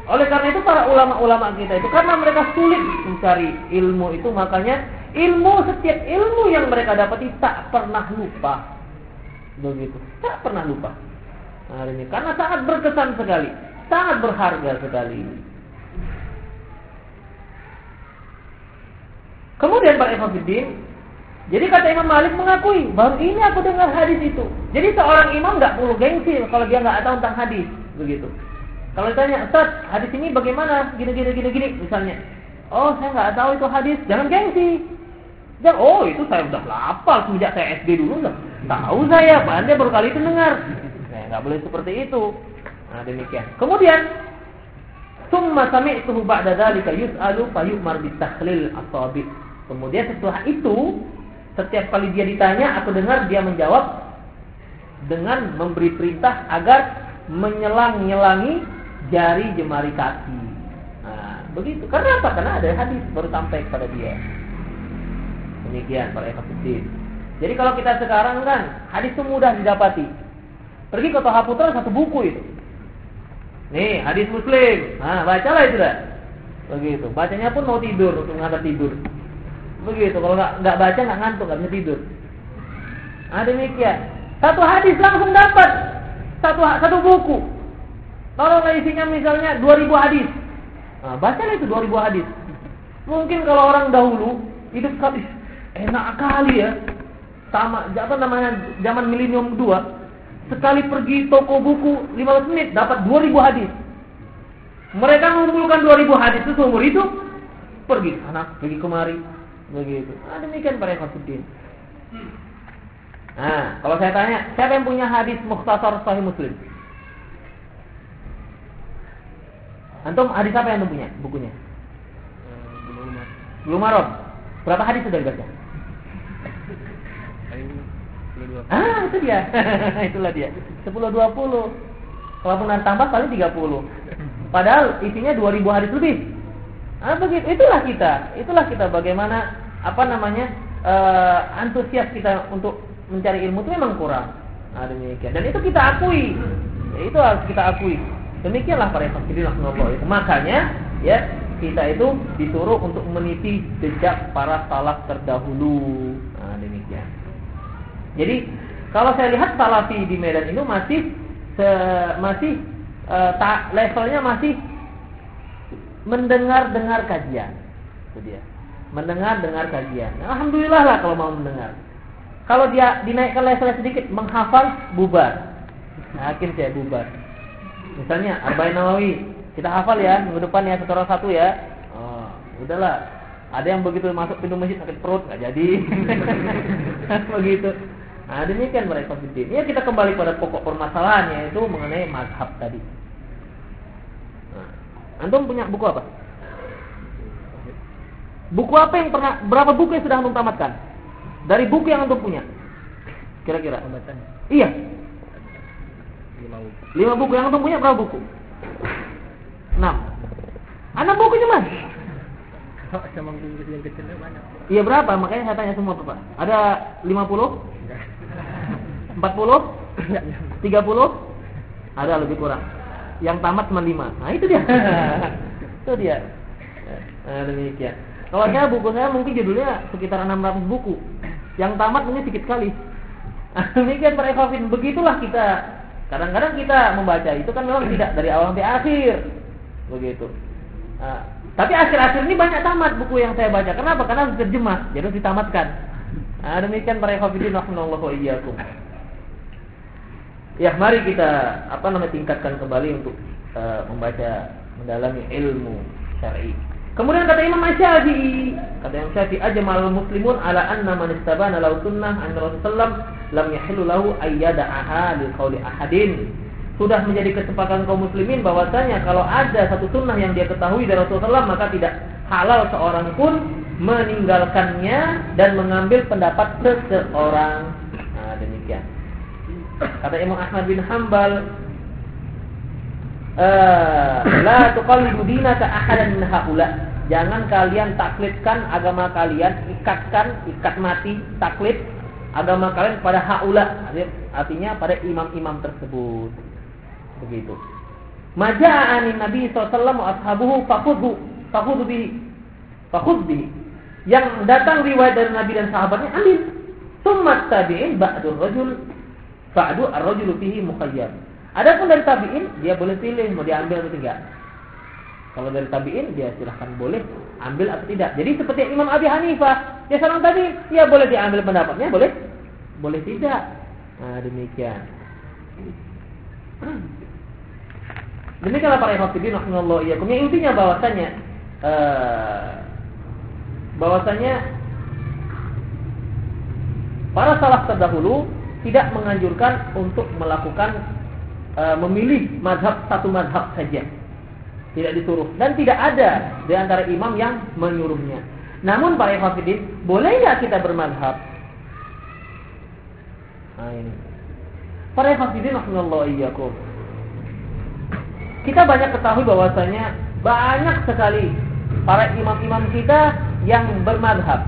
Oleh karena itu para ulama-ulama kita itu karena mereka sulit mencari ilmu itu makanya ilmu setiap ilmu yang mereka dapati tak pernah lupa. Begitu. Tak pernah lupa. Nah, ini karena sangat berkesan sekali sangat berharga sekali. Kemudian Pak Ikhwanuddin, jadi kata Imam Malik mengakui, baru ini aku dengar hadis itu. Jadi seorang imam nggak perlu gengsi kalau dia nggak tahu tentang hadis, begitu. Kalau ditanya, Ustaz, hadis ini bagaimana? Gini, gini, gini, gini, misalnya. Oh, saya nggak tahu itu hadis. Jangan gengsi. Jangan, oh itu saya udah lapar sejak saya SD dulu. Udah. Tahu saya, pandai baru kali itu dengar. Saya nggak boleh seperti itu. Nah, demikian. Kemudian summa sami'tuhu ba'da dzalika yus'alu fayu'mar bitakhlil asabi. Kemudian setelah itu setiap kali dia ditanya aku dengar dia menjawab dengan memberi perintah agar menyelang-nyelangi jari jemari kaki. Nah, begitu. Karena apa? Karena ada hadis baru sampai kepada dia. Demikian para ekafidin. Jadi kalau kita sekarang kan hadis itu mudah didapati. Pergi ke Toha Putra satu buku itu. Nih, hadis Muslim. Nah, bacalah itu dah. Begitu. Bacanya pun mau tidur untuk ngantar tidur. Begitu. Kalau nggak nggak baca nggak ngantuk nggak bisa tidur. Nah, demikian. Satu hadis langsung dapat. Satu satu buku. Kalau isinya misalnya 2000 hadis. Nah, bacalah itu 2000 hadis. Mungkin kalau orang dahulu hidup kali enak kali ya. Sama apa namanya zaman milenium 2 Sekali pergi toko buku 15 menit dapat 2000 hadis. Mereka mengumpulkan 2000 hadis itu seumur hidup. Pergi anak, pergi kemari. Begitu. Nah, demikian para konsumen. Nah, kalau saya tanya, siapa yang punya hadis Mukhtasar Sahih Muslim? Antum hadis apa yang antum punya bukunya? Belum Marom. Berapa hadis sudah dibaca? Ah, itu dia. *laughs* Itulah dia. 10 20. Kalaupun tambah paling 30. Padahal isinya 2000 hadis lebih. Nah, begitu. Itulah kita. Itulah kita bagaimana apa namanya? Uh, antusias kita untuk mencari ilmu itu memang kurang. Nah, demikian. Dan itu kita akui. Ya, itu harus kita akui. Demikianlah para fakir itu. Makanya ya kita itu disuruh untuk meniti jejak para salaf terdahulu. Nah, demikian. Jadi kalau saya lihat salafi di Medan itu masih se, masih e, ta, levelnya masih mendengar-dengar kajian. Itu dia. Mendengar-dengar kajian. Nah, Alhamdulillah lah kalau mau mendengar. Kalau dia dinaikkan levelnya sedikit, menghafal bubar. Akhirnya saya bubar. Misalnya Arba'in Nawawi, kita hafal ya minggu depan ya satu satu ya. Oh, udahlah. Ada yang begitu masuk pintu masjid sakit perut nggak jadi. *laughs* begitu. Nah, demikian mereka fikir. Ya kita kembali pada pokok permasalahannya yaitu mengenai mazhab tadi. Nah, antum punya buku apa? Buku apa yang pernah berapa buku yang sudah antum tamatkan? Dari buku yang antum punya. Kira-kira. Iya. Lima buku. Lima yang antum punya berapa buku? Enam. Anak buku cuma. Sama yang banyak. Iya berapa? Makanya saya tanya semua Bapak. Ada lima puluh? 40? 30? Ada lebih kurang. Yang tamat cuma 5. Nah, itu dia. itu dia. Nah, demikian. Kalau saya buku saya mungkin judulnya sekitar 600 buku. Yang tamat mungkin sedikit sekali. Nah, *laughs* demikian para ikhwafin. Begitulah kita. Kadang-kadang kita membaca itu kan memang tidak dari awal sampai akhir. Begitu. Nah, tapi akhir-akhir ini banyak tamat buku yang saya baca. Kenapa? Karena harus terjemah, jadi harus ditamatkan. Nah, demikian para ikhwafidin rahimallahu iyyakum. Ya, mari kita apa namanya tingkatkan kembali untuk uh, membaca, mendalami ilmu syar'i. Kemudian kata Imam Syafi'i, kata Imam Syafi'i ajmal muslimun ala anna man istabana lahu sunnah an Rasulullah lam yahillu lahu ayyada'aha li qawli ahadin. Sudah menjadi kesepakatan kaum muslimin bahwasanya kalau ada satu sunnah yang dia ketahui dari Rasulullah maka tidak halal seorang pun meninggalkannya dan mengambil pendapat seseorang. Nah, demikian. Kata Imam Ahmad bin Hambal, la tuqallidu dinaka ahadan min haula. Jangan kalian taklidkan agama kalian, ikatkan, ikat mati, taklid agama kalian pada haula. Artinya pada imam-imam tersebut. Begitu. Maja'ani Nabi SAW wa ashabuhu fakhudhu fakhudhu bihi. Bihi. Yang datang riwayat dari Nabi dan sahabatnya ambil. Summat tabi'in ba'dur rajul Fa'du ar-rajulu fihi mukhayyar. Adapun dari tabi'in dia boleh pilih mau diambil atau tidak. Kalau dari tabi'in dia silahkan boleh ambil atau tidak. Jadi seperti Imam Abi Hanifah, dia seorang tadi, dia boleh diambil pendapatnya, boleh boleh tidak. Nah, demikian. Demikianlah para hafidin rahimallahu iyyakum. Yang intinya bahwasanya uh, bahwasanya para salaf terdahulu tidak menganjurkan untuk melakukan e, memilih madhab satu madhab saja. Tidak disuruh dan tidak ada di antara imam yang menyuruhnya. Namun para hafidin, boleh nggak kita bermadhab? Nah ini. Para hafidin, iyyakum. Kita banyak ketahui bahwasanya banyak sekali para imam-imam kita yang bermadhab.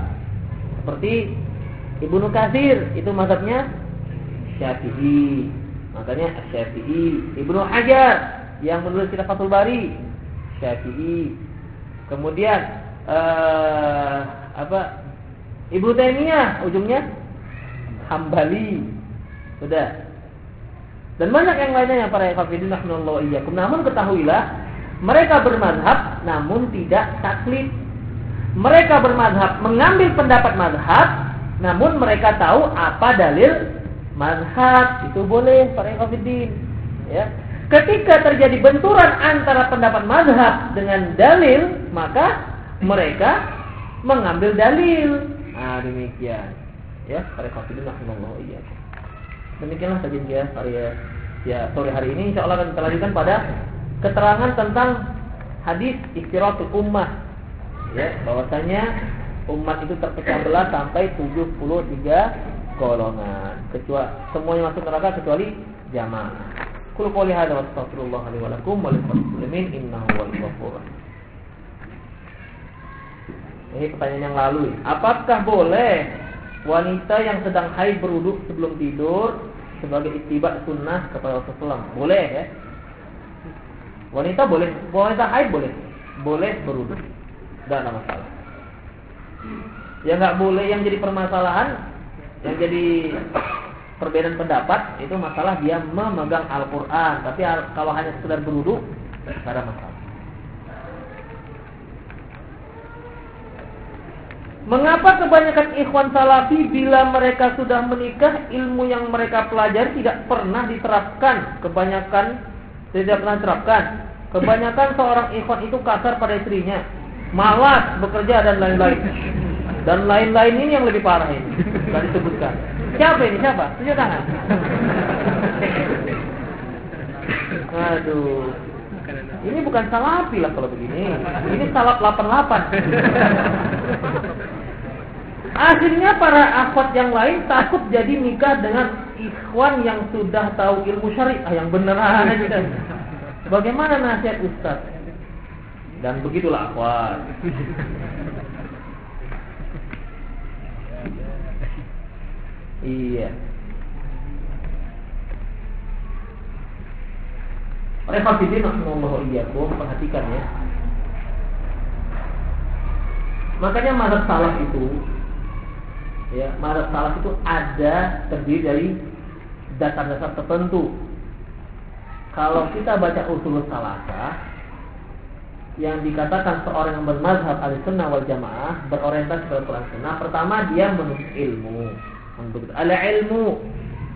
Seperti Ibnu Katsir itu mazhabnya Syafi'i. Makanya Syafi'i, Ibnu Hajar yang menulis kitab Fathul Bari, Syafi'i. Kemudian uh, apa? Ibnu Taimiyah ujungnya Hambali. Sudah. Dan banyak yang lainnya yang para hafidin rahimallahu iyyakum. Namun ketahuilah mereka bermadhab namun tidak taklid. Mereka bermadhab mengambil pendapat madhab namun mereka tahu apa dalil Mazhab itu boleh para ikhwatiddin. Ya. Ketika terjadi benturan antara pendapat mazhab dengan dalil, maka mereka mengambil dalil. Nah, demikian. Ya, para ikhwatiddin rahimallahu iya. Demikianlah saja ya hari ya sore hari ini insya Allah akan kita lanjutkan pada keterangan tentang hadis istirahatul ummah. Ya, bahwasanya umat itu terpecah belah sampai 73 golongan kecuali semuanya masuk neraka kecuali jamaah Qul qouli hadza wa astaghfirullah li wa lakum wa lil muslimin innahu wal ghafur Ini pertanyaan yang lalu. Apakah boleh wanita yang sedang haid beruduk sebelum tidur sebagai ittiba sunnah kepada Rasulullah? Boleh ya? Wanita boleh, wanita haid boleh, boleh beruduk, tidak ada masalah. Yang nggak boleh yang jadi permasalahan, yang jadi perbedaan pendapat itu masalah dia memegang Al-Quran. Tapi kalau hanya sekedar beruduk, tidak ada masalah. Mengapa kebanyakan ikhwan salafi bila mereka sudah menikah ilmu yang mereka pelajari tidak pernah diterapkan? Kebanyakan tidak pernah diterapkan. Kebanyakan seorang ikhwan itu kasar pada istrinya, malas bekerja dan lain-lain. Dan lain-lain ini yang lebih parah ini. Tidak disebutkan. Siapa ini? Siapa? Tunjuk tangan. Aduh. Ini bukan salafi lah kalau begini. Ini salap 88. Akhirnya para akhwat yang lain takut jadi nikah dengan ikhwan yang sudah tahu ilmu syariah yang beneran. Bagaimana nasihat Ustaz? Dan begitulah akhwat. Iya. Oleh Hafidin Rasulullah iyyakum perhatikan ya. Makanya mazhab salaf itu ya, mazhab salaf itu ada terdiri dari dasar-dasar tertentu. Kalau kita baca usul salafah yang dikatakan seorang yang bermazhab al-sunnah wal jamaah berorientasi pada Quran sunnah pertama dia menuntut ilmu untuk al ilmu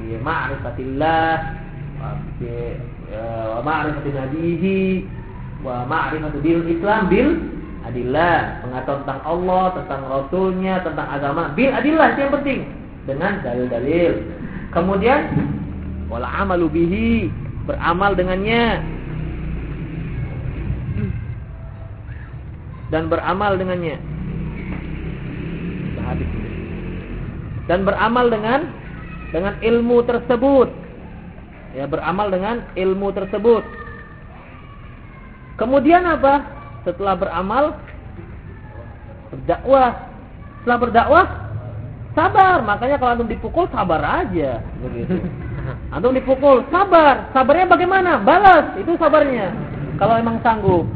bi ma'rifatillah wa ma'rifati nabihi wa ma'rifatu bil Islam bil adillah, pengetahuan tentang Allah, tentang Rasulnya, tentang agama, bil adillah itu yang penting dengan dalil-dalil. Kemudian wal amalu bihi, beramal dengannya. Dan beramal dengannya. Dan beramal dengan dengan ilmu tersebut ya beramal dengan ilmu tersebut. Kemudian apa? Setelah beramal berdakwah. Setelah berdakwah sabar. Makanya kalau antum dipukul sabar aja begitu. *laughs* Antum dipukul sabar. Sabarnya bagaimana? Balas. Itu sabarnya. Kalau emang sanggup.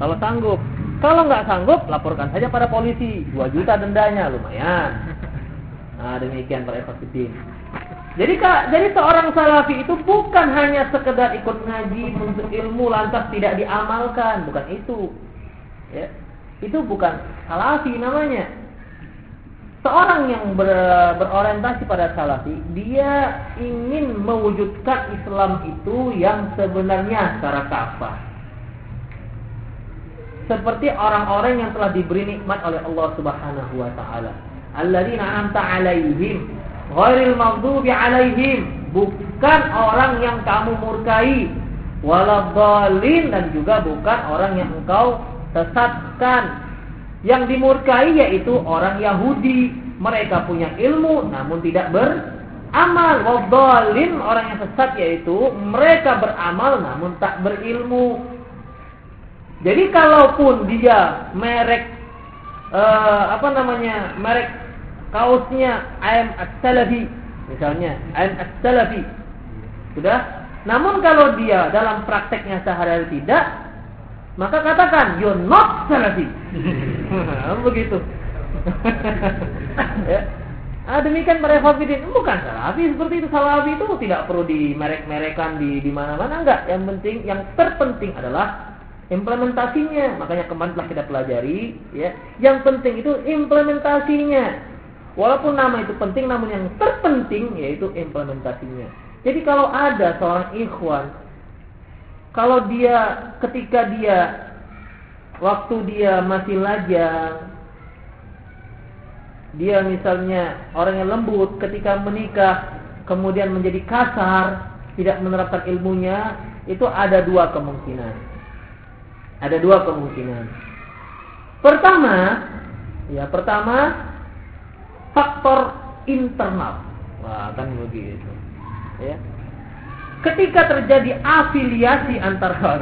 Kalau sanggup. Kalau nggak sanggup, laporkan saja pada polisi. 2 juta dendanya, lumayan. Nah, demikian para Efasudin. Jadi jadi seorang salafi itu bukan hanya sekedar ikut ngaji untuk ilmu lantas tidak diamalkan, bukan itu. Ya. Itu bukan salafi namanya. Seorang yang ber, berorientasi pada salafi, dia ingin mewujudkan Islam itu yang sebenarnya secara kafah. Seperti orang-orang yang telah diberi nikmat oleh Allah Subhanahu wa taala. Alladzina an'amta 'alaihim. Ghairil maghdubi alaihim. Bukan orang yang kamu murkai. Waladhalin dan juga bukan orang yang engkau sesatkan. Yang dimurkai yaitu orang Yahudi. Mereka punya ilmu namun tidak beramal. Wadhalin orang yang sesat yaitu mereka beramal namun tak berilmu. Jadi kalaupun dia merek uh, apa namanya merek kaosnya I'm as-salafi. Misalnya I'm as-salafi. Sudah? Namun kalau dia dalam prakteknya sehari-hari tidak maka katakan you're not salafi. *laughs* Begitu. *laughs* Ya. Ah, demikian para hafidin. Bukan salafi seperti itu. Salafi itu tidak perlu dimerek-merekan di di mana-mana. Enggak. Yang penting yang terpenting adalah implementasinya. Makanya kemarin telah kita pelajari ya. Yang penting itu implementasinya Walaupun nama itu penting, namun yang terpenting yaitu implementasinya. Jadi kalau ada seorang ikhwan, kalau dia ketika dia waktu dia masih lajang, dia misalnya orang yang lembut, ketika menikah kemudian menjadi kasar, tidak menerapkan ilmunya, itu ada dua kemungkinan. Ada dua kemungkinan. Pertama, ya pertama faktor internal. Wah, kan begitu. Ya. ketika terjadi afiliasi antara *laughs*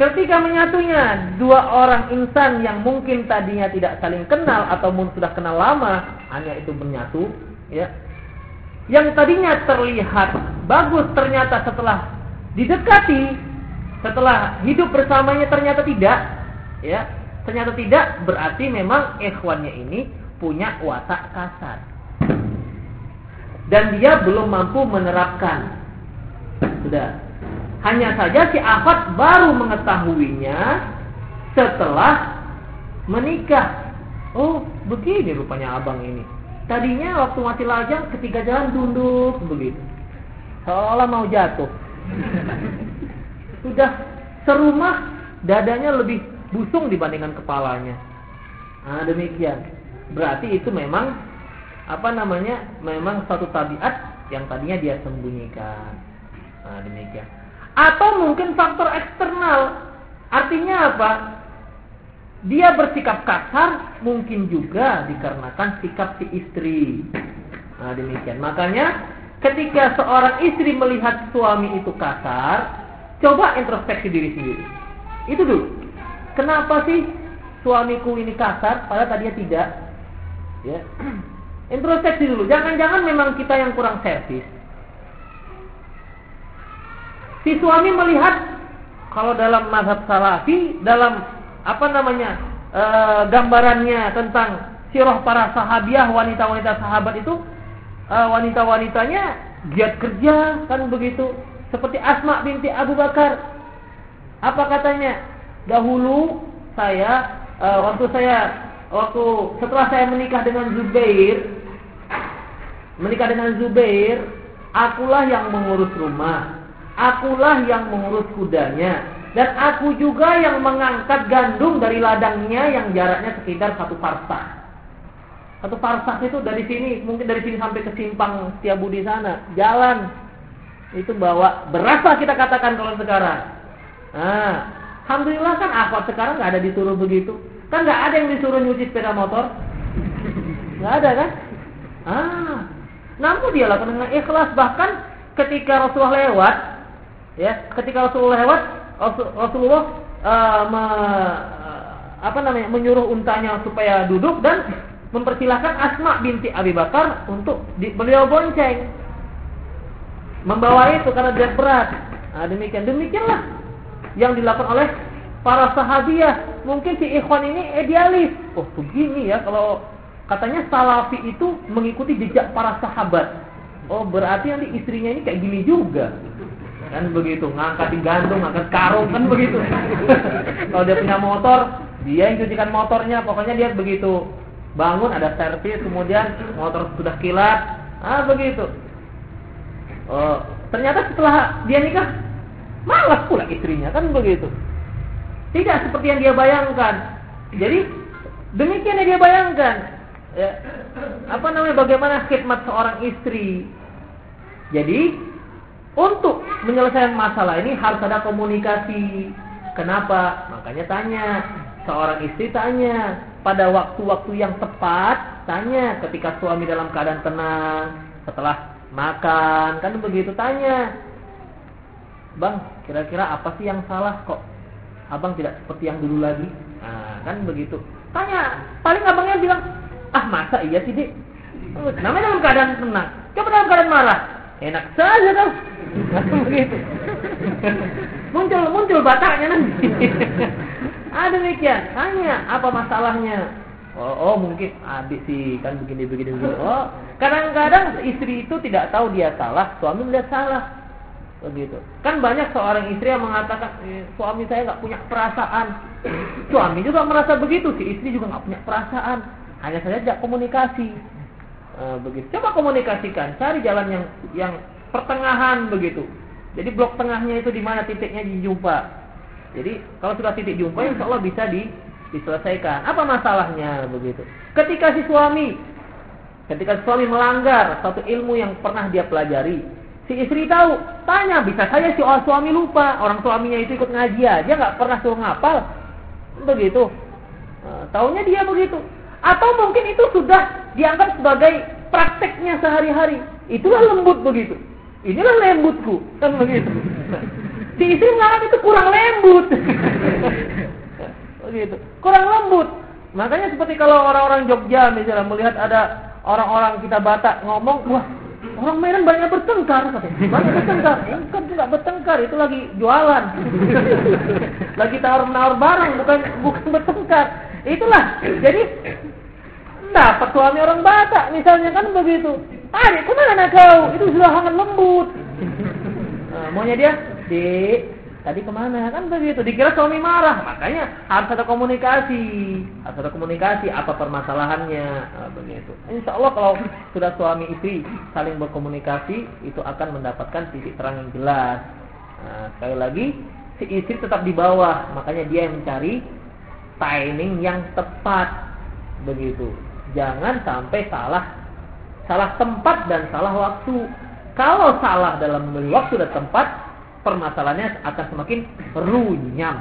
Ketika menyatunya dua orang insan yang mungkin tadinya tidak saling kenal atau mungkin sudah kenal lama, hanya itu menyatu, ya. Yang tadinya terlihat bagus ternyata setelah didekati, setelah hidup bersamanya ternyata tidak, ya. Ternyata tidak berarti memang ikhwannya ini punya watak kasar. Dan dia belum mampu menerapkan. Sudah, hanya saja si Afat baru mengetahuinya setelah menikah. Oh, begini rupanya abang ini. Tadinya waktu mati lajang ketika jalan tunduk begitu. Seolah mau jatuh. *laughs* Sudah serumah dadanya lebih busung dibandingkan kepalanya. Nah, demikian. Berarti itu memang apa namanya? Memang suatu tabiat yang tadinya dia sembunyikan. Nah, demikian. Atau mungkin faktor eksternal. Artinya apa? Dia bersikap kasar mungkin juga dikarenakan sikap si istri. Nah, demikian. Makanya ketika seorang istri melihat suami itu kasar, coba introspeksi diri sendiri. Itu dulu. Kenapa sih suamiku ini kasar padahal tadinya tidak? Ya. *clears throat* Introspeksi dulu. Jangan-jangan memang kita yang kurang servis si suami melihat kalau dalam mazhab salafi dalam apa namanya e, gambarannya tentang sirah para sahabiah wanita-wanita sahabat itu e, wanita-wanitanya giat kerja kan begitu seperti Asma binti Abu Bakar apa katanya dahulu saya e, waktu saya waktu setelah saya menikah dengan Zubair menikah dengan Zubair akulah yang mengurus rumah Akulah yang mengurus kudanya dan aku juga yang mengangkat gandum dari ladangnya yang jaraknya sekitar satu parsah. Satu parsah itu dari sini, mungkin dari sini sampai ke simpang Setiabudi sana, jalan. Itu bawa berapa kita katakan kalau sekarang. Nah, alhamdulillah kan apa sekarang nggak ada disuruh begitu. Kan nggak ada yang disuruh nyuci sepeda motor. Nggak ada kan? Ah, namun dia lakukan dengan ikhlas bahkan ketika Rasulullah lewat Ya, ketika Rasulullah lewat, Rasulullah uh, me, apa namanya menyuruh untanya supaya duduk dan mempersilahkan Asma binti Abi Bakar untuk di, beliau bonceng. Membawa itu karena dia berat. Nah, demikian demikianlah yang dilakukan oleh para sahabiah. Mungkin si ikhwan ini idealis. Oh, begini ya kalau katanya salafi itu mengikuti jejak para sahabat. Oh, berarti nanti istrinya ini kayak gini juga kan begitu ngangkatin gantung ngangkat karung kan begitu *laughs* kalau dia punya motor dia yang cucikan motornya pokoknya dia begitu bangun ada servis kemudian motor sudah kilat ah begitu oh, ternyata setelah dia nikah malas pula istrinya kan begitu tidak seperti yang dia bayangkan jadi demikian yang dia bayangkan ya, apa namanya bagaimana khidmat seorang istri jadi untuk menyelesaikan masalah ini harus ada komunikasi. Kenapa? Makanya tanya. Seorang istri tanya. Pada waktu-waktu yang tepat, tanya. Ketika suami dalam keadaan tenang, setelah makan, kan begitu tanya. Bang, kira-kira apa sih yang salah kok? Abang tidak seperti yang dulu lagi. Nah, kan begitu. Tanya. Paling abangnya bilang, ah masa iya sih, Dik? Namanya dalam keadaan tenang. Coba dalam keadaan marah. Enak saja dong *laughs* begitu. muncul muncul bataknya nanti. *laughs* ah demikian. Tanya apa masalahnya? Oh, oh mungkin adik sih kan begini begini begini. Oh, kadang-kadang istri itu tidak tahu dia salah, suami melihat salah. Begitu. Kan banyak seorang istri yang mengatakan e, suami saya nggak punya perasaan. suami juga merasa begitu, si istri juga nggak punya perasaan. Hanya saja tidak komunikasi. E, begitu. Coba komunikasikan, cari jalan yang yang pertengahan begitu. Jadi blok tengahnya itu di mana titiknya dijumpa. Jadi kalau sudah titik jumpa, insya Allah bisa di, diselesaikan. Apa masalahnya begitu? Ketika si suami, ketika suami melanggar satu ilmu yang pernah dia pelajari, si istri tahu, tanya bisa saja si orang suami lupa, orang suaminya itu ikut ngaji aja nggak pernah suruh ngapal, begitu. Nah, taunya dia begitu. Atau mungkin itu sudah dianggap sebagai prakteknya sehari-hari. Itulah lembut begitu. Inilah lembutku, kan begitu. Si istri menganggap itu kurang lembut. begitu. Kurang lembut. Makanya seperti kalau orang-orang Jogja misalnya melihat ada orang-orang kita Batak ngomong, wah orang Medan banyak bertengkar katanya. Banyak bertengkar. Bukan enggak bertengkar, itu lagi jualan. *laughs* lagi tawar-menawar barang, bukan bukan bertengkar. Itulah. Jadi dapat suami orang Batak misalnya kan begitu. Adik, ke mana kau? Itu sudah hangat lembut. *laughs* Nah, maunya dia, di tadi ke mana? Kan begitu dikira suami marah. Makanya harus ada komunikasi. Harus ada komunikasi apa permasalahannya? Nah, begitu. Insya Allah kalau sudah suami istri saling berkomunikasi itu akan mendapatkan titik terang yang jelas. Nah, sekali lagi si istri tetap di bawah. Makanya dia yang mencari timing yang tepat. Begitu. Jangan sampai salah salah tempat dan salah waktu. Kalau salah dalam memilih waktu dan tempat permasalahannya akan semakin runyam.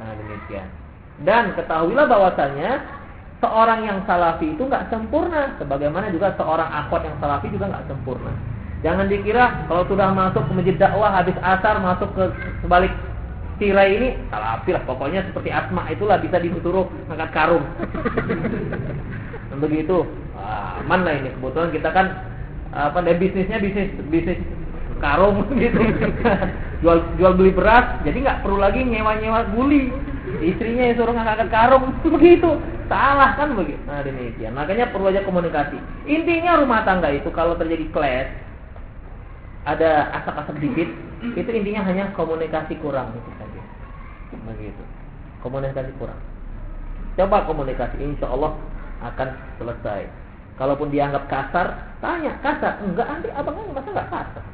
Nah, demikian. Dan ketahuilah bahwasanya seorang yang salafi itu nggak sempurna, sebagaimana juga seorang akhwat yang salafi juga nggak sempurna. Jangan dikira kalau sudah masuk ke masjid dakwah habis asar masuk ke sebalik tirai ini salafi lah. Pokoknya seperti asma itulah bisa disuruh angkat karung. *laughs* Begitu. aman lah ini. Kebetulan kita kan apa bisnisnya bisnis bisnis karung *laughs* gitu. Jual jual beli beras jadi nggak perlu lagi nyewa nyewa guli istrinya yang suruh ngangkat karung *laughs* begitu. Salah kan begitu nah demikian makanya perlu aja komunikasi. Intinya rumah tangga itu kalau terjadi clash ada asak-asak dikit itu intinya hanya komunikasi kurang itu saja begitu. Komunikasi kurang. Coba komunikasi insya Allah akan selesai. Kalaupun dianggap kasar tanya kasar? Enggak nanti abangnya masa enggak kasar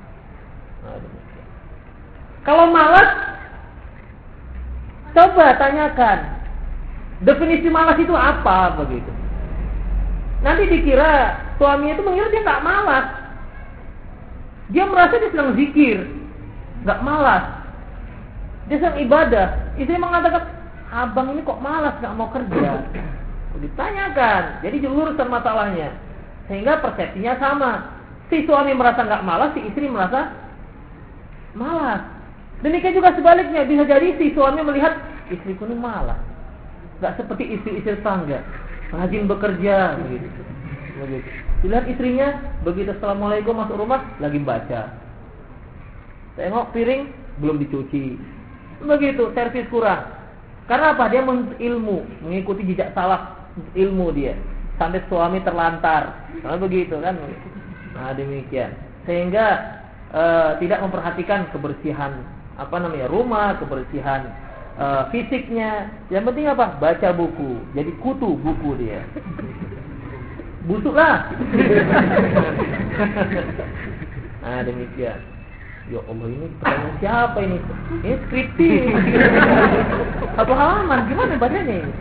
kalau malas, coba tanyakan definisi malas itu apa begitu. Nanti dikira suami itu mengira dia nggak malas. Dia merasa dia sedang zikir, nggak malas. Dia sedang ibadah. Istri mengatakan, abang ini kok malas nggak mau kerja. Ditanyakan, jadi luruskan masalahnya. Sehingga persepsinya sama. Si suami merasa nggak malas, si istri merasa malas. Demikian juga sebaliknya bisa jadi si suami melihat istriku ini malas. Gak seperti istri-istri tangga, rajin bekerja begitu. Begitu. Dilihat istrinya begitu assalamualaikum masuk rumah lagi baca. Tengok piring belum dicuci. Begitu servis kurang. Karena apa? Dia ilmu, mengikuti jejak salaf ilmu dia. Sampai suami terlantar. Karena begitu kan. Nah, demikian. Sehingga e, tidak memperhatikan kebersihan apa namanya rumah, kebersihan e, fisiknya. Yang penting apa? Baca buku. Jadi kutu buku dia. Busuklah. nah *laughs* demikian. Ya Allah ini pertanyaan siapa ini? Ini skripsi. *laughs* Satu halaman gimana bacanya ini?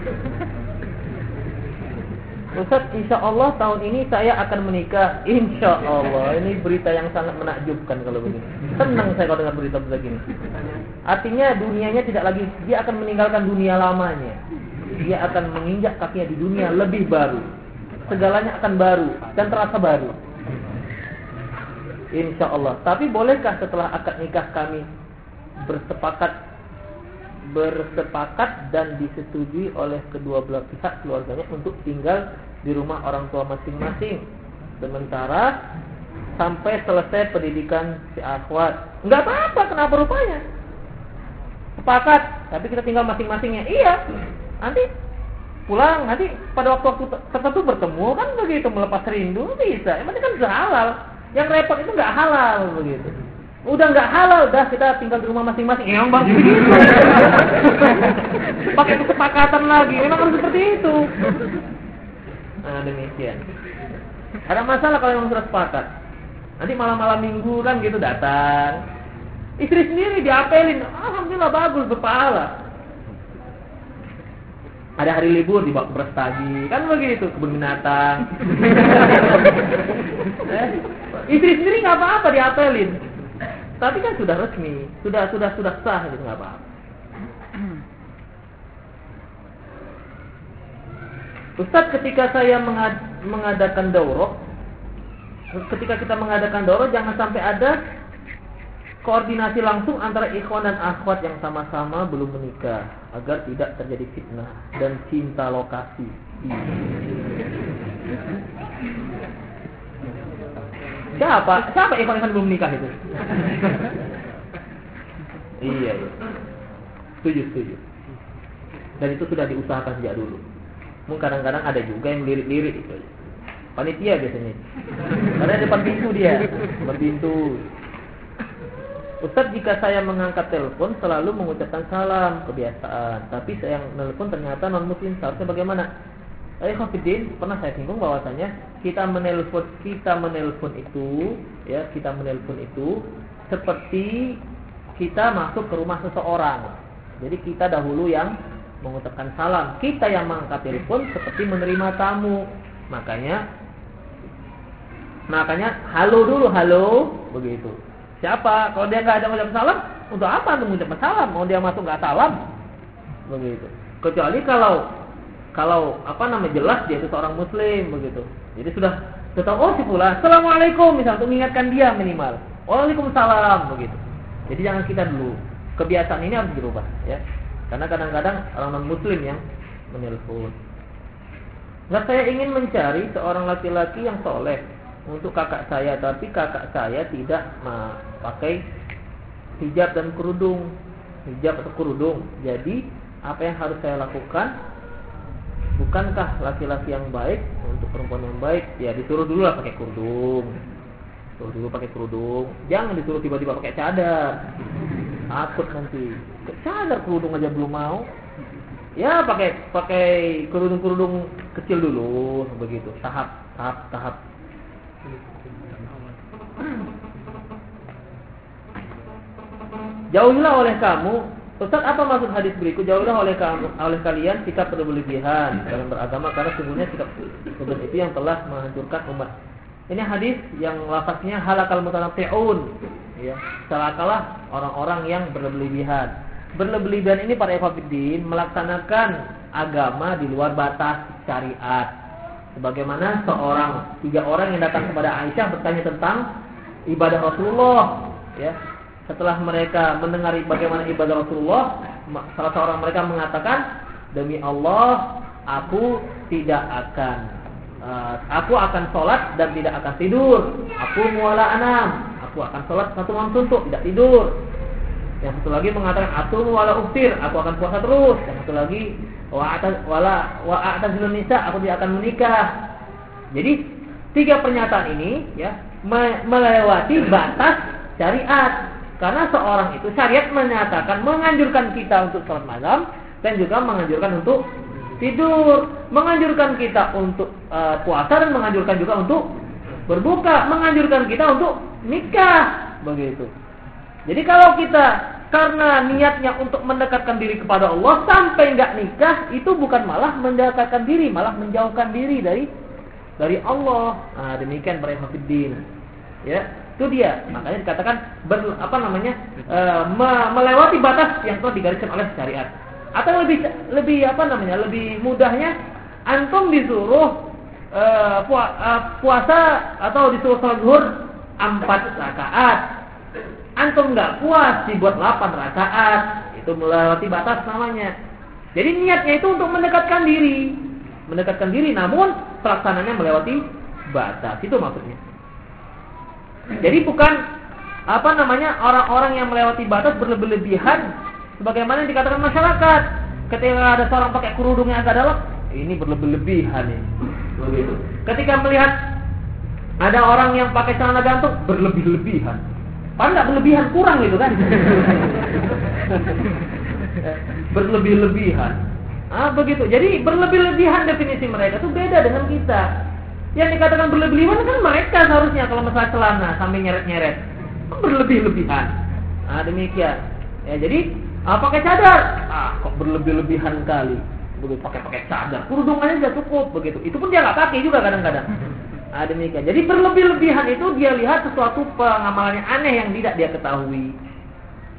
Ustaz, insya Allah tahun ini saya akan menikah. Insya Allah. Ini berita yang sangat menakjubkan kalau begini. Senang saya kalau dengar berita begini. Artinya dunianya tidak lagi, dia akan meninggalkan dunia lamanya. Dia akan menginjak kakinya di dunia lebih baru. Segalanya akan baru dan terasa baru. Insya Allah. Tapi bolehkah setelah akad nikah kami bersepakat bersepakat dan disetujui oleh kedua belah pihak keluarganya untuk tinggal di rumah orang tua masing-masing. Sementara sampai selesai pendidikan si akhwat. Enggak apa-apa, kenapa rupanya? Sepakat, tapi kita tinggal masing-masingnya. Iya. Nanti pulang, nanti pada waktu-waktu tertentu bertemu kan begitu melepas rindu bisa. Penting kan sudah halal. Yang repot itu enggak halal begitu. Udah nggak halal, dah kita tinggal di rumah masing-masing. Yang bang *laughs* Pakai kesepakatan lagi, memang harus seperti itu. Nah demikian. Ada masalah kalau memang sudah sepakat. Nanti malam-malam minggu kan gitu datang. Istri sendiri diapelin, alhamdulillah bagus berpahala. Ada hari libur dibawa ke Brastagi, kan begitu kebun binatang. *laughs* eh, istri sendiri nggak apa-apa diapelin. Tapi kan sudah resmi, sudah sudah sudah sah gitu nggak apa-apa. Ustaz ketika saya mengadakan daurah ketika kita mengadakan doro jangan sampai ada koordinasi langsung antara ikhwan dan akhwat yang sama-sama belum menikah agar tidak terjadi fitnah dan cinta lokasi. Siapa? Siapa ikhwan-ikhwan belum menikah itu? iya, iya. Setuju, setuju. Dan itu sudah diusahakan sejak dulu. Mungkin kadang-kadang ada juga yang lirik-lirik itu. Panitia biasanya. Karena depan pintu dia, depan pintu. Ustaz jika saya mengangkat telepon selalu mengucapkan salam kebiasaan, tapi saya yang telepon ternyata non muslim seharusnya bagaimana? Eh Khafidin pernah saya singgung bahwasanya kita menelpon kita menelpon itu ya kita menelpon itu seperti kita masuk ke rumah seseorang. Jadi kita dahulu yang mengucapkan salam, kita yang mengangkat telepon seperti menerima tamu. Makanya makanya halo dulu halo begitu. Siapa? Kalau dia nggak ada mengucap salam, untuk apa untuk mengucap salam? Mau dia masuk nggak salam? Begitu. Kecuali kalau kalau apa namanya jelas dia itu seorang muslim begitu. Jadi sudah sudah tahu oh si pula assalamualaikum misalnya untuk mengingatkan dia minimal. Waalaikumsalam begitu. Jadi jangan kita dulu. Kebiasaan ini harus dirubah ya. Karena kadang-kadang orang non muslim yang menelpon. Nah saya ingin mencari seorang laki-laki yang soleh untuk kakak saya, tapi kakak saya tidak pakai hijab dan kerudung, hijab atau kerudung. Jadi apa yang harus saya lakukan? Bukankah laki-laki yang baik untuk perempuan yang baik? Ya disuruh dulu lah pakai kerudung, disuruh dulu pakai kerudung. Jangan disuruh tiba-tiba pakai cadar, takut nanti. Cadar kerudung aja belum mau. Ya pakai pakai kerudung-kerudung kecil dulu begitu, tahap tahap tahap Jauhilah oleh kamu Ustaz apa maksud hadis berikut? Jauhilah oleh kamu, oleh kalian sikap berlebihan dalam beragama karena sungguhnya sikap berlebihan itu yang telah menghancurkan umat. Ini hadis yang lafaznya halakal mutanaffi'un. Ya, celakalah orang-orang yang berlebihan. Berlebihan ini para ikhwatiddin melaksanakan agama di luar batas syariat. Sebagaimana seorang tiga orang yang datang kepada Aisyah bertanya tentang ibadah Rasulullah, ya setelah mereka mendengar bagaimana ibadah Rasulullah, salah seorang mereka mengatakan, demi Allah, aku tidak akan, uh, aku akan sholat dan tidak akan tidur. Aku muala anam, aku akan sholat satu malam suntuk, tidak tidur. Yang satu lagi mengatakan, aku muala uftir, aku akan puasa terus. Yang satu lagi, wa wala wa nisa, aku tidak akan menikah. Jadi tiga pernyataan ini ya melewati batas syariat karena seorang itu syariat menyatakan menganjurkan kita untuk sholat malam dan juga menganjurkan untuk tidur, menganjurkan kita untuk uh, puasa dan menganjurkan juga untuk berbuka, menganjurkan kita untuk nikah, begitu. Jadi kalau kita karena niatnya untuk mendekatkan diri kepada Allah sampai nggak nikah itu bukan malah mendekatkan diri, malah menjauhkan diri dari dari Allah. Nah, demikian para Ya, itu dia. Makanya dikatakan ber, apa namanya? E, me, melewati batas yang telah digariskan oleh syariat. Atau lebih lebih apa namanya? Lebih mudahnya antum disuruh e, puasa atau disuruh sholat zuhur 4 rakaat. Antum nggak puas dibuat 8 rakaat. Itu melewati batas namanya. Jadi niatnya itu untuk mendekatkan diri, mendekatkan diri namun pelaksananya melewati batas. Itu maksudnya. Jadi bukan apa namanya orang-orang yang melewati batas berlebihan sebagaimana yang dikatakan masyarakat. Ketika ada seorang pakai kerudung yang agak dalam, ini berlebihan ini. Ketika melihat ada orang yang pakai celana gantung berlebih-lebihan. Padahal nggak berlebihan kurang gitu kan? *laughs* berlebih-lebihan. Ah begitu. Jadi berlebih-lebihan definisi mereka itu beda dengan kita. Yang dikatakan berlebihan kan mereka seharusnya kalau masalah celana sampai nyeret-nyeret. Berlebih-lebihan. Nah, demikian. Ya, jadi ah, pakai cadar. Ah, kok berlebih-lebihan kali. Begitu pakai pakai cadar. Kerudung aja sudah cukup begitu. Itu pun dia nggak pakai juga kadang-kadang. Nah, demikian. Jadi berlebih-lebihan itu dia lihat sesuatu pengamalannya aneh yang tidak dia ketahui.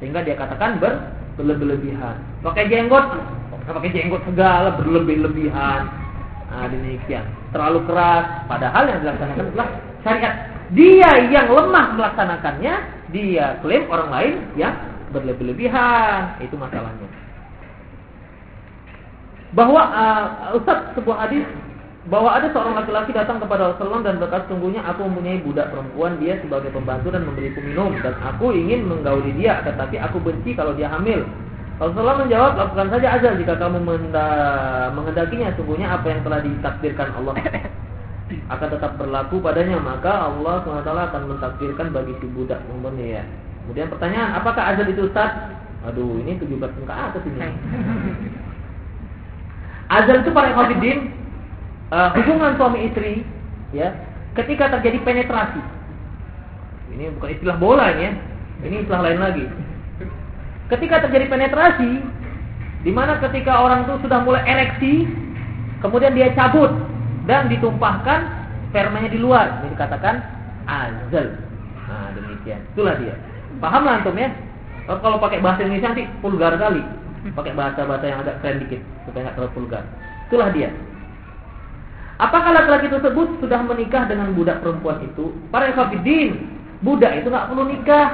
Sehingga dia katakan ber berlebih-lebihan. Pakai jenggot, pakai jenggot segala berlebih-lebihan. Nah, demikian. Terlalu keras, padahal yang dilaksanakan adalah syariat. Dia yang lemah melaksanakannya, dia klaim orang lain yang berlebih-lebihan. Itu masalahnya. Bahwa uh, Ustaz sebuah hadis bahwa ada seorang laki-laki datang kepada Rasulullah dan berkata sungguhnya aku mempunyai budak perempuan dia sebagai pembantu dan memberiku minum dan aku ingin menggauli dia tetapi aku benci kalau dia hamil. Rasulullah menjawab lakukan saja azal jika kamu menghendakinya sungguhnya apa yang telah ditakdirkan Allah *coughs* akan tetap berlaku padanya maka Allah SWT akan mentakdirkan bagi si budak ya. Kemudian pertanyaan apakah azal itu Ustaz? Aduh ini 17 ke atas ini. Azal itu para ikhwatiddin uh, hubungan suami istri ya ketika terjadi penetrasi. Ini bukan istilah bola ya. Ini istilah lain lagi. Ketika terjadi penetrasi di mana ketika orang itu sudah mulai ereksi kemudian dia cabut dan ditumpahkan spermanya di luar. Ini dikatakan azal. Nah demikian. Itulah dia. Paham lah antum ya? Kalau pakai bahasa Indonesia nanti vulgar kali. Pakai bahasa-bahasa yang agak keren dikit supaya nggak terlalu vulgar. Itulah dia Apakah laki-laki tersebut sudah menikah dengan budak perempuan itu? Para ikhwatiddin, budak itu nggak perlu nikah.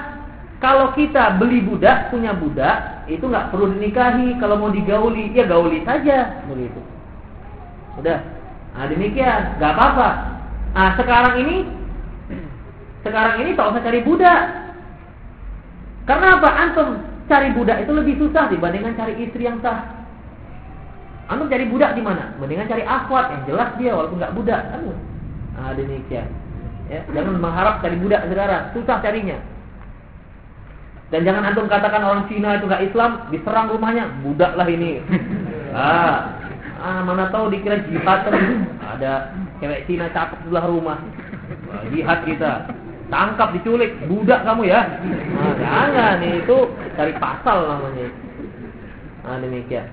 Kalau kita beli budak, punya budak, itu nggak perlu dinikahi. Kalau mau digauli, ya gauli saja, begitu. Udah. Nah, demikian, nggak apa-apa. Nah, sekarang ini sekarang ini tak usah cari budak. Karena apa? Antum cari budak itu lebih susah dibandingkan cari istri yang sah. Antum cari budak di mana? Mendingan cari akhwat yang jelas dia walaupun nggak budak kan. Nah, demikian. Ya, jangan mengharap cari budak sekarang, susah carinya. Dan jangan antum katakan orang Cina itu nggak Islam, diserang rumahnya, budak lah ini. *laughs* Ah, ah mana tahu dikira jihad kan. Ada cewek Cina cakep sebelah rumah. Nah, jihad kita. Tangkap diculik, budak kamu ya. Nah, jangan, itu cari pasal namanya. Nah, demikian.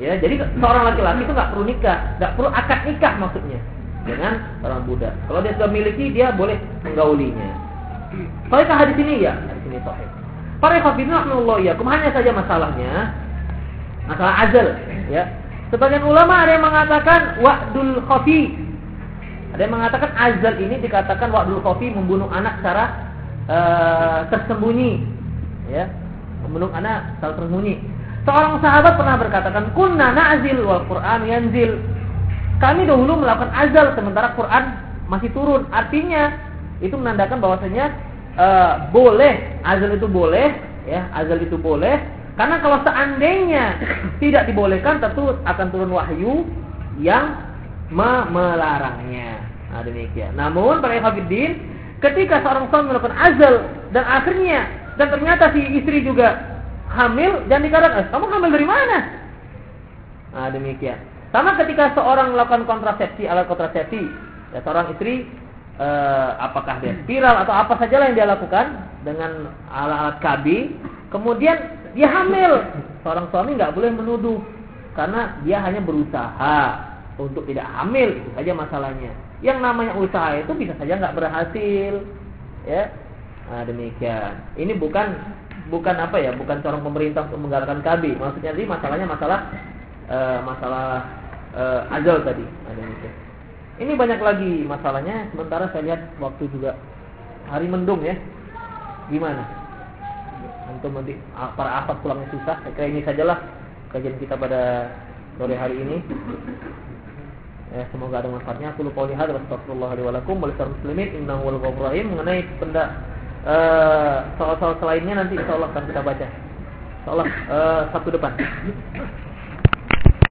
Ya, jadi seorang laki-laki itu nggak perlu nikah, nggak perlu akad nikah maksudnya dengan orang budak. Kalau dia sudah miliki, dia boleh menggaulinya. Sahihkah hadis ini ya? Hadis ini sahih. Para hafidin Allah ya, hanya saja masalahnya masalah azal ya. Sebagian ulama ada yang mengatakan wa'dul khafi. Ada yang mengatakan azal ini dikatakan wa'dul khafi membunuh anak secara uh, tersembunyi ya. Membunuh anak secara tersembunyi. Seorang sahabat pernah berkatakan, "Kunna na'zil wal Qur'an yanzil." Kami dahulu melakukan azal sementara Quran masih turun. Artinya itu menandakan bahwasanya uh, boleh azal itu boleh, ya, azal itu boleh. Karena kalau seandainya tidak dibolehkan tentu akan turun wahyu yang melarangnya. Nah, demikian. Namun para hafidin, ketika seorang suami melakukan azal dan akhirnya dan ternyata si istri juga hamil dan dikatakan, eh, kamu hamil dari mana? Nah, demikian. Sama ketika seorang melakukan kontrasepsi, alat kontrasepsi, ya, seorang istri, eh, apakah dia spiral atau apa saja yang dia lakukan dengan alat-alat KB, kemudian dia hamil. Seorang suami nggak boleh menuduh karena dia hanya berusaha untuk tidak hamil itu saja masalahnya. Yang namanya usaha itu bisa saja nggak berhasil, ya. Nah, demikian. Ini bukan bukan apa ya, bukan corong pemerintah untuk menggalakkan KB. Maksudnya sih masalahnya masalah e, masalah e, azal tadi. Ada itu. Ini banyak lagi masalahnya. Sementara saya lihat waktu juga hari mendung ya. Gimana? Untuk nanti para afat pulangnya susah. Saya kira ini sajalah kajian kita pada sore hari ini. Ya, semoga ada manfaatnya. Aku lupa lihat. Wassalamualaikum warahmatullahi wabarakatuh. Mengenai benda soal-soal uh, selainnya nanti insya Allah akan kita baca. Insya Allah uh, Sabtu depan.